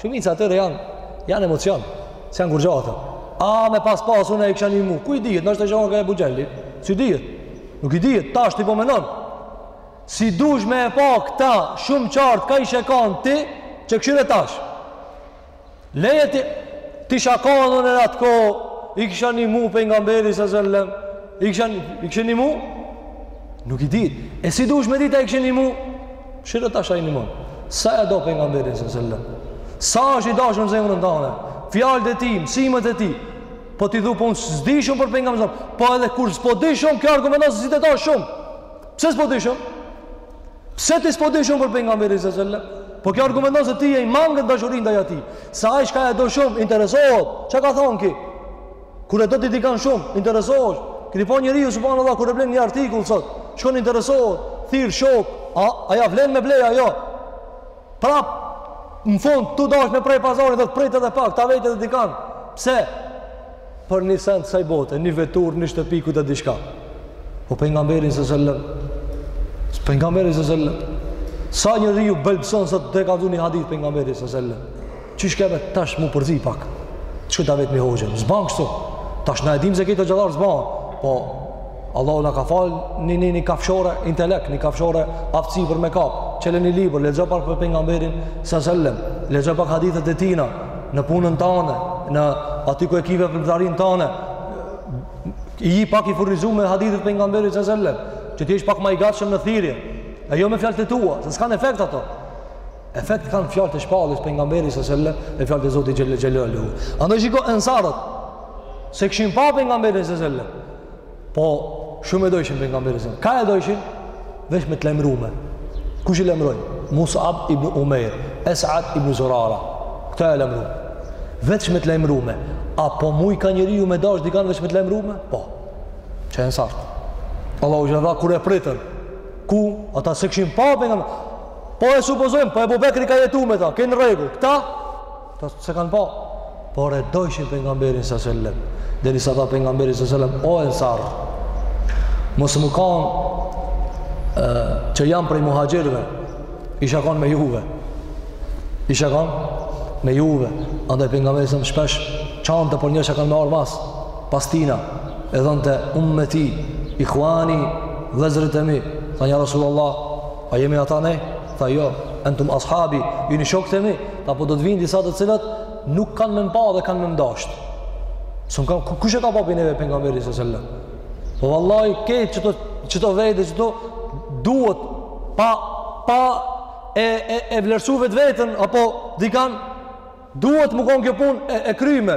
Shumica e tyre janë, janë emocion, s'janë kurgja. A, me pas pa, unë i kisha nimu. Ku dihet, noshta ishe kan ka Ebu Xhehli? S'dihet. Nuk dihet, tash ti po menon. Si dush me e pa këta shumë qartë ka ishe kan ti qe kshyre tash. Leje ti, t'isha kan unë n'atë kohë, i kisha nimu pejgamberit së sellem, i kishe, i kishe nimu? Nuk dihet. E si dush me dit a i kishe nimu? Kshyre tash a i nimon. Sa e do pejgamberin së sellem? Sa është i dashun n'zemrën tane? Fjalët e tij, mësimet e tij, Po ti thu po unë s'di shumë për pejgamberin. Po edhe kur s'po di shumë, kjo argumenton se s'e do shumë. Pse s'po di shumë? Pse ti s'po di shumë për pejgamberin sallallahu alajhi wasallam? Po kjo argumenton se ti je i mangët dashurin ndaj atij. Se ai çka e do shumë, interesohet. Çka ka thonë ky? Kur e do ti dikan shumë, interesohesh. Kqyr, po njeriu, subhanallah, kur e blen një artikull, sot, shkon interesohet, thirr shok, a, a ja vlen me ble a jo. Prap, në fund, tu dash me prej pazarin, dhe të prit edhe pak, ta vejt edhe dikan. Pse? Për një send saj bote, një vetur, një shtëpi, ku të dishka. Po për nga mberin së sëllëm, për nga mberin së sëllëm, sa një riu belpson se të ka dhu një hadith për nga mberin së sëllëm. Qysh ke me tash m'u përzi pak? Që ta vetmi hoxhën? S'ban kështu. Tash na e dim se këto gjana s'ban. Po, Allahu na ka falë një, një, një kafshore intelekt, një kafshore aftësi për me kapë. Çele një libër, lexo pak për pejgamberin sallallahu alajhi wasallam, lexoj pak hadithet e tina, në punën tane, në aty ku e ki veprimtarinë tane, ji pak i furnizum me hadithet pejgamberit sallallahu alajhi wasallam, që të jesh pak ma i gatshëm në thirje, e jo me fjalët e tua, se s'kan efekt ato. Efekt kanë fjalët e shpalljes, pejgamberit sallallahu alajhi wasallam dhe fjalët e Zotit xhel-le xhelaluhu. Andaj shiko ensarët, s'e kishin pa pejgamberin sallallahu alajhi wasallam. Po shumë e dojshin pejgamberin sallallahu alajhi wasallam. Kah e dojshin? Veç me të lajmëruar. Kush i lajmëroi? Mus'ab ibn Umair, Es'ad ibn Zurara. Këta e lajmëruan. Veç me të lajmëruar. A po mujka njeriu me dash dikan veç me të lajmëruar? Po. Qe ensarët. Allahu xhelalu kur e pritën. Ku ata s'e kishin pa pejgamberin Po e supozojmë, po Ebu Bekri ka jetu me ta, kënë në regu, këta, ta se kanë pa, por e dojshin për nga mberin së sellem, dhe njësa ta për nga mberin së sellem, o e nësarë, mësë më kanë, e, që janë prej muhajgjirëve, isha kanë me juve, isha kanë me juve, andaj për nga mberin së shpesh, qanë të për njërë që kanë me arë masë, pas tina, e dhënë të umë me ti, i khuani, dhe zërët e mi, tha një Rasulullah, A jemi ata ne? Tha jo, entum ashabi, ju jeni shokët e mi, tha po do të vinë disa të cilët nuk kanë me m'pa dhe kanë me m'dashtë. S'e kanë, kush e ka pa prej neve pejgamberin sallallahu alajhi wasallam? Po vallahi, kejt që të, që të vejtë, që të duhet, pa, pa e, e, e vlerësu vetveten, apo dikan, duhet me konë kjo punë e, e kryme.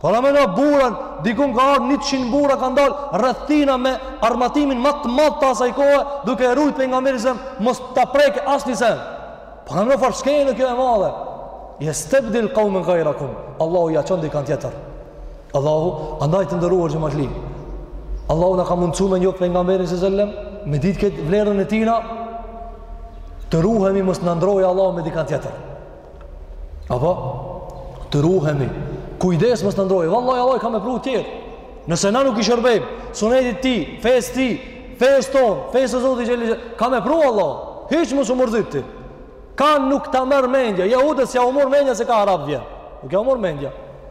Parameno burrat, dikun ka ardh njëqind burra kanë dalë rreth tina me armatimin ma të madh të asaj kohe, duke e rujtë pejgamberin sallallahu alajhi wasallam, mos ta preke asnjë sen. Parameno çfarë skene kjo e madhe. Jestebdil kaumen gajrakum, Allahu ja çon dikan tjetër. Allahu, andaj të nderuar xhematlinj. Allahu na ka mundsu me njoft pejgamberin sallallahu alajhi wasallam, me ditë këtë vlerën e tina, të ruhemi mos na ndrron Allahu me dikan tjetër. Apo, të ruhemi, kujdes mos të ndrojë, vallahi, Allahi ka me pru tjetër. Nëse na nuk i shërbejmë, sunetit tij, fesë tij, fesë tonë, fesë Zotit xhele xhelaluhu, ka me pru Allah, hiq mos u mërzit ti. Ka nuk ta merr mendja, jahudve s'jau mor mendja se ka arab vjen. Nuk jau mor mendja.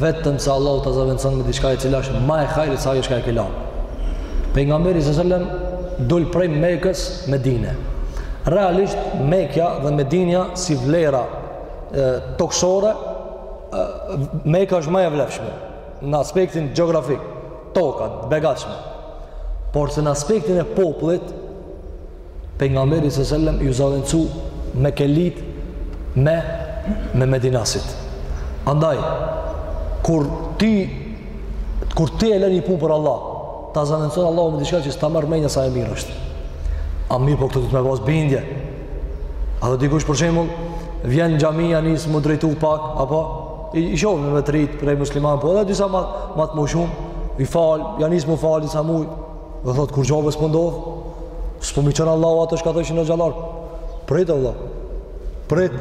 Vetëm se Allahu ta zavendson me diçka e cila është ma e hajrit se ajo çka e ke lan. Pejgamberi sallallahu alajhi wasallam dul prej Mekës në Medinë. Realisht Mekja dhe Medinja si vlera tokësore Meka është ma e vlefshme në aspektin gjeografik, toka t'begatshme. Por se në aspektin e popullit, pejgamberi sallallahu alajhi wasallam iu zavendsu mekelit me me medinasit andaj kur ti kur ti e len një punë për Allah ta zavendson Allahu me diçka që s'ta marr mendja sa e mirë është a mirë po këtu duhet me pas bindje a do dikush për shembull vjen në xhami ja nis mu drejtu pak apo i, i shohim me t'rit prej musliman po edhe disa ma t, ma t'moshum i fal ja nis mu fal disa muj Dhe thot, kurgjo be s'po ndodh, s'po m'i çon Allahu ato çka thojshin hoxhallarët. Prit, vlla. Prit.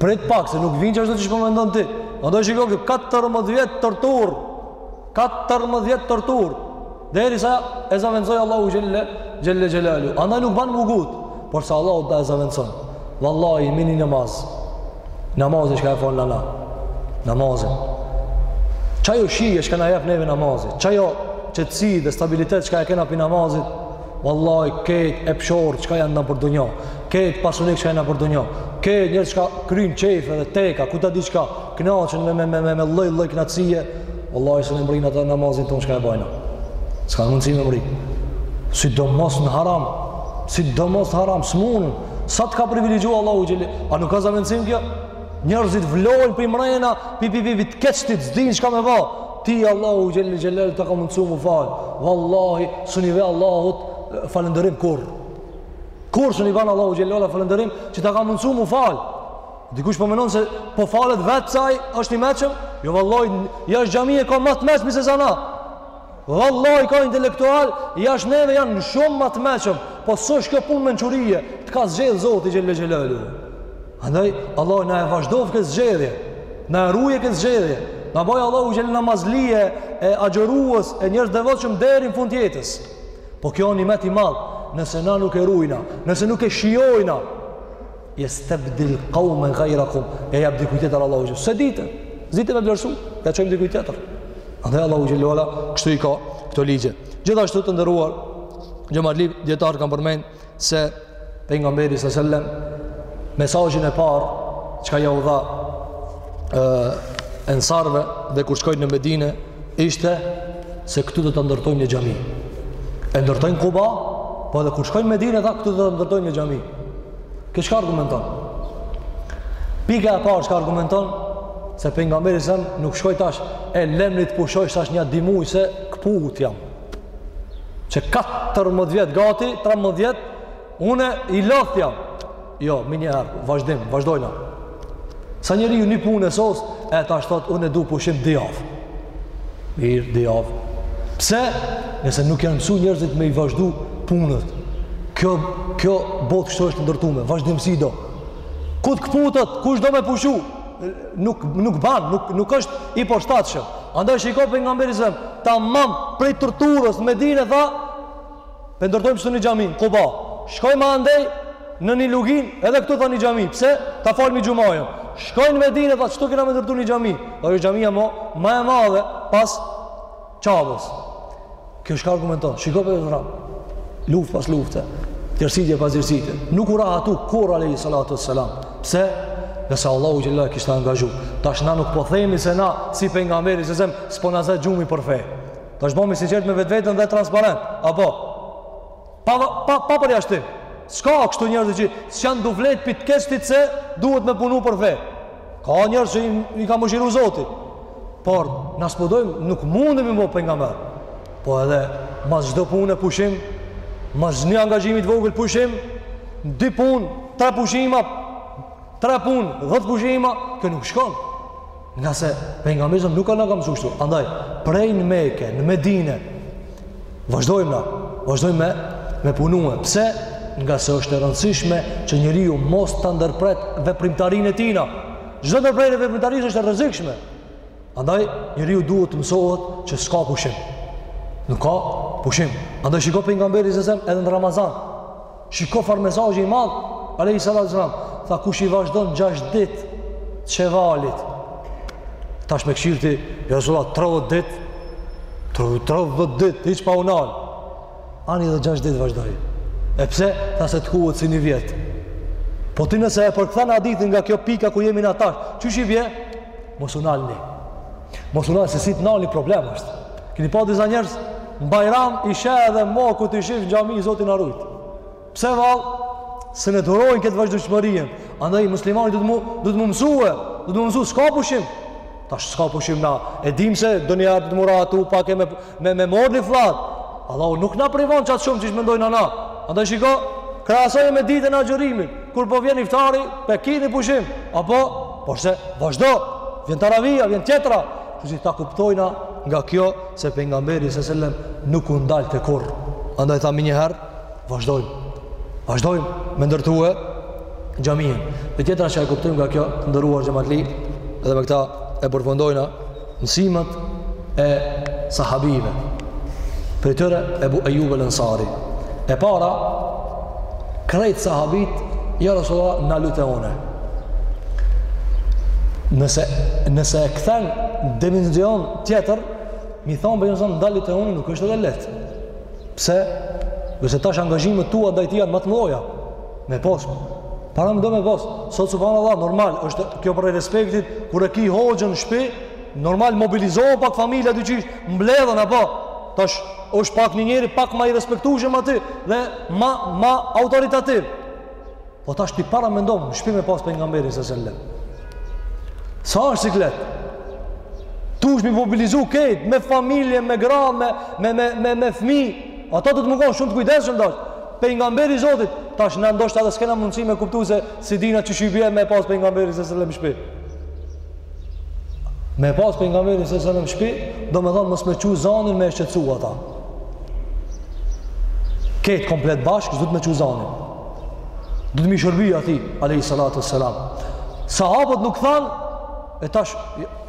Prit pak, se nuk vin qashtu qysh po mendon ti. Andaj shikoje, 14 vjet torturë. 14 vjet torturë. Derisa e zavendsoi Allahu xhele xhelaluhu. Andaj nuk ban mu ngut, por se Allahu ta zavendson. Wallahi, me ni namaz. Namazi çka e falna na. Namazi. Qajo shije çka na jep neve namazi? Qajo qetësi dhe stabilitet çka e kena pi namazit? Vallahi, kejt epshorët çka janë nëpër dunja. Kejt pasanikët çka janë nëpër dunja. Kejt njerëz çka kryjn qejfe dhe teka, ku ta di çka, knaqen me, me, me, me, me lloj, lloj knaqësie. Vallahi, s'e mrrin ata namazin tonë çka e bajna. S'ka mundësi me mrri. Sidomos në haram. Sidomos në haram. S'munden. Sa të ka privilegju Allahu gjeli? A nuk ka zavendësim kjo? Njerëzit vlojnë përmrena, pi pi pi pi të keqit s'din çka me ba. Ti Allahu xhele xhelaluhu ta ka mundësu mu fal. Wallahi, s'un i ban Allahut falënderim kurr. Kurr s'un i ban Allahut xhele xhelaluhu falënderim që ta ka mundësu mu fal. Dikush po menon se po falet veç se ai është i meçëm? Jo Wallahi, jashtë xhamie ka ma t'meçëm se sa na. Vallahi ka intelektual jashtë neve janë shumë ma të meçëm, po s'është kjo punë mençurie, të ka zgjedh Zoti xhele xhelaluhu. Andaj Allahu na e vazhdoftë këtë zgjedhje, na e ruaj këtë zgjedhje. Na baj Allahu xhel namazlie e agjërues e njerëz t'devotshëm deri në fund të jetës. Po kjo nimet i madh, nëse na nuk e rujna, nëse nuk e shijojna, Jestebdil qaumen ghayrakum, ja jap dikujt tjetër Allahu xhel. S'e dite, s'dite me vlerësu, ja çojmë dikujt tjetër. Andaj Allahu xhel ve ala kështu i ka këto ligje. Gjithashtu të nderuar xhematli dijetarë kanë përmend se pejgamberi sa selam mesazhin e parë çka jau dha ensarve dhe kur shkoi në Medinë ishte se këtu do të ndërtojmë një xhami. E ndërtoi n'Kuba, po edhe kur shkoi n'Medinë tha këtu do të ndërtojmë një xhami. Kjo çka argumenton? Pika e parë çka argumenton se pejgamberi sa nuk shkoi tash e le m'rri t'pushoj tash nja dy muj se kput jam. Që 14 vjet gati, 13 Unë i lodht jam. Jo, menjëherë, vazhdim, vazhdojna. Sa njeriu një punë e sos, e tash thot, unë e du pushim dy javë. Mirë, dy javë. Pse? Ngase nuk janë mësu njërzit me i vazhdu punët. Kjo, kjo botë kështu është e ndërtume, vazhdimësi do. Kur t'këputet, kush do me pushu? Nuk, nuk ban, nuk, nuk është i përshtatshëm. Andaj shiko pejgamberi sa selam, tamam prej torturës, Medinë, tha, Pe ndërtojmë këtu një xhami, n'Kuba. Shkoi ma andej në një luginë, edhe këtu tha një xhami. Pse? Ta falim xhumanë. Shkoi në Medinë, tha, qëtu kena me ndërtu një xhami. Po ajo xhamia ma, ma e madhe pas Qabes. Kjo çka argumenton? Shiko për rrugë. Luftë pas lufte. Djersitje pas djersitje. Nuk u rahatu kurrë alayhi salatu wassalam. Pse? Ngase Allahu xhelalu e kishte angazhu. Tash na nuk po themi se na si pejgamberi sa selam s'po na zë gjumi për fe. Tash t'bëhemi t'sinqertë me vetveten dhe transparent. Apo? Pa, pa, pa përjashtim. S'ka kështu njerëz që s'janë du vletë për të kestit se duhet me punu për fe. Ka njerëz që i, i ka mëshiru Zoti. Por, na s'po dojmë, po nuk mundemi me u bo pejgamberë. Po edhe, mas çdo pune pushim, mas një angazhimi t'vogël pushim, dy punë, tre pushima, Tre punë, dhetë pushima, kjo nuk shkon. Ngase pejgamberi sa selam nuk ka, na ka msu kshtu. Andaj, prej në Meke, në Medine, vazhdojmë na, vazhdojmë me, me punu. Pse? Ngase është e rëndësishme që njeriu mos ta ndërpret veprimtarinë e tina. Çdo ndërprerje e veprimtarisë është e rrezikshme. Andaj, njeriu duhet të mësohet që s'ka pushim. Nuk ka pushim. Andaj, shiko pejgamberi sa selam edhe në Ramazan. Shiko çfarë mesazhi i madh, alayhi salatu wasalam, tha kush i vazhdon 6 ditë shevalit. Tash me kqyr ti, ja Resulallah 30 ditë, 30 ditë, hiç pa u nal. Ani edhe 6 ditë vazhdoi. E pse? Tha se të quhet si një vjet. Po ti nëse e përkthen hadithin nga kjo pika ku jemi na tash, qysh i vje? Mos u nalni. Mos u nalni se si të nalni problem është. Keni pa disa njerëz në Bajram i sheh edhe mo ku t'i shish në xhami, Zoti na rujt. Pse vallë? Se ne durojnë këtë vazhdueshmërinë. Andaj muslimani duhet m'u, duhet m'u mësue, duhet m'u mësue s'ka pushim. Tash s'ka pushim na. E dim se doni të mura atu pak me me, me mor ni fllad. Allahu nuk na privon qaq shumë qysh mendojna na. Andaj shiko, krahasoj me ditën e agjërimit, kur po vjen iftari, pe kini pushim. Apo Porse vazhdo, vjen taravija, vjen tjetra, që si ta kuptojna nga kjo se Pejgamberi se sellem nuk u ndalte kurrë. Andaj tha menjëherë, vazhdojmë, vazhdojmë me ndërtue xhaminë. Dhe tjetra që e kuptojmë nga kjo, të nderuar xhematli, edhe me këta e përfundojna, Mësimet e Sahabive, prej tyre Ebu Ejub el Ensari. E para, krejt sahabit, ja Rasulullah ndalu te unë. Nëse nëse e kthen dimension tjetër, mi thon për njëzon ndalu te unë nuk është edhe lehtë. Pse? Sepse tash angazhimet tua ndaj tij janë ma të mdhaja. Me pas. Paramendo me pas sot, subhanallah, normal, është kjo prej respektit, kur e ki hoxhën në shpi, normal, mobilizohet pak familja diqysh, mbledhen, apo, tash, është pak një njeri, pak ma i respektueshëm aty, dhe ma, ma autoritativ. Po tash ti paramendo, në shpi me pas Pejgamberin së sellem. Sa është siklet? Duhesh me i mobilizu krejt, me familje, me gra, me, me, me, me, me fmi, Ata duhet me kon shumë të kujdeshëm, Pejgamberi i Zotit, tash na ndoshta edhe s'kena mundësi me kuptu se s'e dina qysh i bie me pas pejgamberin se sëllëm shpi. Me pas pejgamberin se sëllëm shpi, domethonë mos me çu zanin me e shqetsu ata. Krejt komplet bashkë, s'duhet me çu zanin. Duhet me i shërby atij, alejhi salatu ve selam. Sahabët nuk thanë, e tash,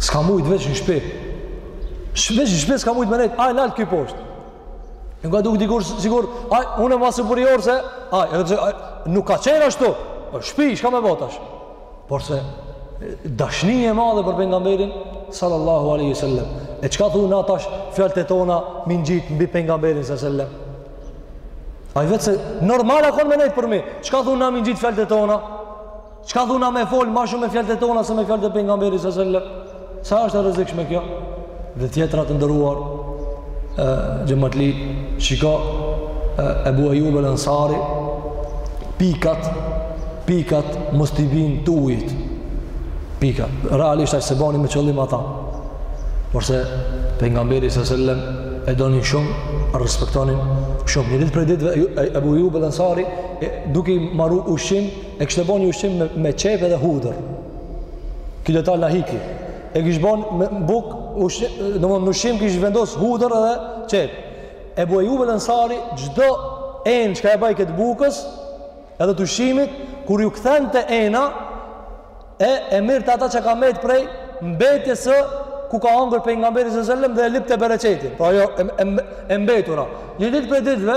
S'ka mujt veç në shpe. Veç në shpe s'ka mujt me nejt. Aj nalt, ky poshtë. Ju ka duk dikur sikur, aj, unë jam ma superior se, aj, edhe pse, aj, nuk ka qenë ashtu. Po, shpi, çka me bo tash. Porse, dashni e madhe për Pejgamberin, sallallahu aleyhi sallam. E çka thuna tash fjalët e tona me i ngjit mbi Pejgamberin, sallallahu aleyhi sallam. Aj, vetë se, normal a kon me nejt përmi. Çka thuna me i ngjit fjalët e tona? Çka thuna me fol ma shumë me fjalët e tona se me fjalët e pejgamberit sallallahu alajhi wasallam? Sa është e rrezikshme kjo? Dhe tjetra të nderuar xhematli shiko Ebu Ejub el Ensari pikat pikat mos t'i bin t'ujit pikat realisht ai s'e bani me qëllim ata porse Pejgamberin së sellem e donin shumë respektonin shumë një ditë prej ditëve Ebu Ejub el Ensari duke i maru ushqim E kishte bën një ushqim me, me qepë dhe hudër. Ky detal na hiki. E kishte bën me buk, ushqim, domthonë në ushqim kishte vendos hudër dhe qepë. Ebu Ejub el Ensari çdo enë çka e bajke të bukës edhe të ushqimit, kur ju kthente ena, e, e mirrte ata çka ka metë prej, mbetjes se ku ka hangër Pejgamberi alejhi selam dhe e lypte bereqetin. Pra jo, e, e, e mbetura. Një ditë prej ditëve,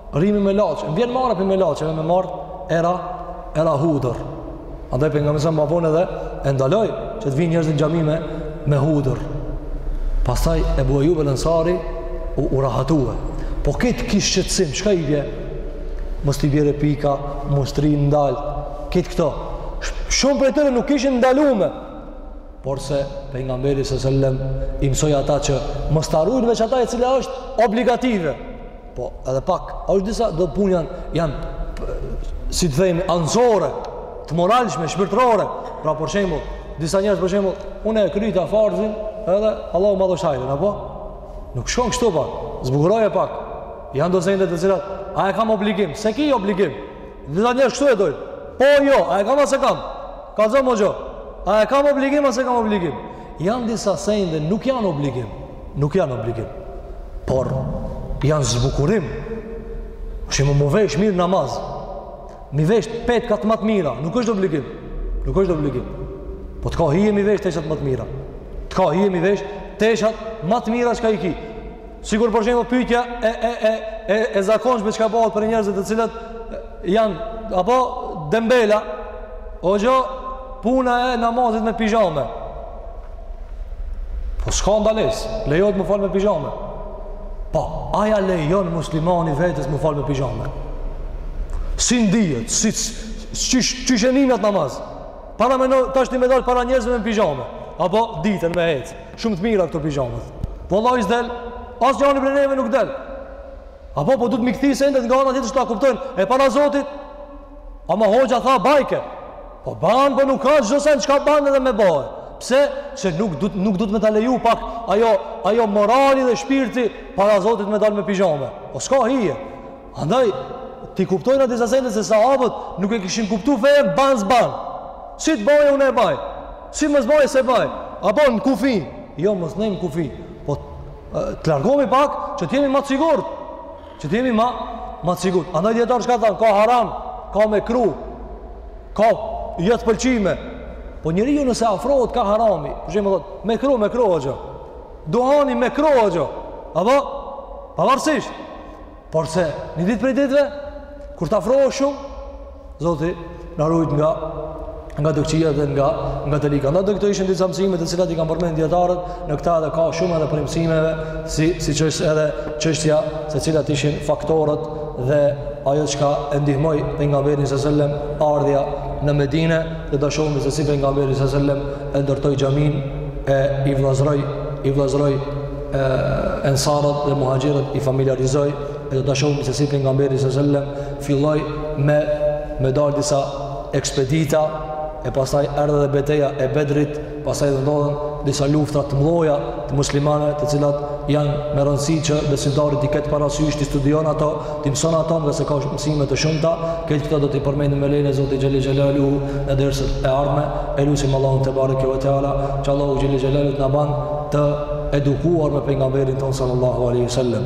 Rri me melaqe, m'vjen marre prej melaqeve me marrë era, era hudër. Andaj Pejgamberi alejhi selam më vonë edhe, e ndaloi që të vinë njerëz në xhami me, me hudër. Pastaj Ebu Ejub el Ensari u, u rahatue. Po këtë kish qetësim, çka i bje? Mos t'i bjerë pika, mos t'rri ndalë, këtë këto. Shumë prej tyre nuk ishin ndalume. Porse Pejgamberi alejhi selam i mësoi ata që mos ta rujnë veç ata e cila është obligative. Po, edhe pak, a është disa do punë janë, janë si të themi, anësore, të moralshme, shpirtërore. Pra, për shembull, disa njerëz për shembull, unë e kryta farzin, edhe Allahu ma dhashtë hajrin, apo? Nuk shkon kështu, pak zbukuroje pak. Janë do sende të cilat, a e kam obligim? S'e ki obligim. Disa njerëz kështu e dojnë. Po jo, a e kam as e kam? Kallzomë, hoxhë. A e kam obligim a s'e kam obligim? Janë disa sende nuk janë obligim. Nuk janë obligim, por janë zbukurim. Shembull m'u vesh mirë n'namaz, me i vesh petkat ma të mira, nuk është obligim. Nuk është obligim. Po të ka hije me i vesh teshat ma të mira. Të ka hije me i vesh teshat ma të mira çka i ki. Sikur për shembull pytja e, e, e, e, e zakonshme çka bëhet prej njerëzit të cilët janë, apo dembela, hoxhë, puna e namazit me pizhame. Po s'ka ndales, lejohet m'u falë me pizhame. Po, a ia lejon muslimani vetes m'u falë me pizhame. Si ndihet, si qysh e nin atë namaz. Parameno, tash një me dal para njerëzve me pizhame. Apo ditën me hecë. Shumë të mira këto pizhame. Vallahi s'del, asnjani prej neve nuk del. Apo, po du me i kthy sendet nga ana tjetër që ta kuptojnë. E para zotit, Ama hoxha tha bajke. Po ban, po nuk ka çdo sen çka ban edhe me ba. Pse? Se nuk du nuk duhet me ta leju pak ajo ajo morali dhe shpirti para Zotit me dal me pizhame. Po s'ka hije. Andaj t'i kuptojmë na disa sende se sahabët nuk e kishin kuptuar fen ban s'ban. Si të bajë unë e baj. Si mos bajë s'e baj. Apo në kufi. Jo mos nejmë në kufi. Po të largohemi pak që të jemi më të sigurt. Që të jemi ma, ma të sigurt. Andaj dijetarët çka thanë, ka haram, ka mekruh, ka jo të pëlqyme. Po njeriu nëse afrohet ka harami, për shembull thon, mekruh, mekruh, hoxhë. Duhani mekruh, hoxhë. Apo, pavarësisht. Porse, një ditë prej ditëve, kur të afrohet shumë, Zoti na ruajtë nga nga dukja dhe nga nga të lika. Ndaj këto ishin disa mësime të cilat i kanë përmendur dietarët, në këtë edhe ka shumë edhe prej mësimeve, si siç është edhe çështja se cilat ishin faktorët dhe ajo çka e ndihmoi pejgamberin sa selam ardhja në Medinë, dhe do ta shohim se si pejgamberi sa selam e ndërtoi xhaminë e i vllazëroi i vllazëroi ensarët dhe muhaxhirët i familjarizoi E do të shohim se si pejgamberi sa selam filloi me me dalë disa ekspedita e pastaj erdhi edhe beteja e Bedrit, pastaj do ndodhin disa lufta të mëdha të muslimanëve, të cilat janë me rëndësi që besimtari t'i ketë parasysh t'i studion ato, t'i mëson ato, ngase ka mësime të shumta, këtë këto do t'i përmendim me lejen e Zotit xhele xhelaluhu në derset e ardhme, e lusim Allahun tebareke ve teala, që Allahu xhele xhelaluhu të na ban të edukuar me pejgamberin tonë sallallahu aleyhi sallam.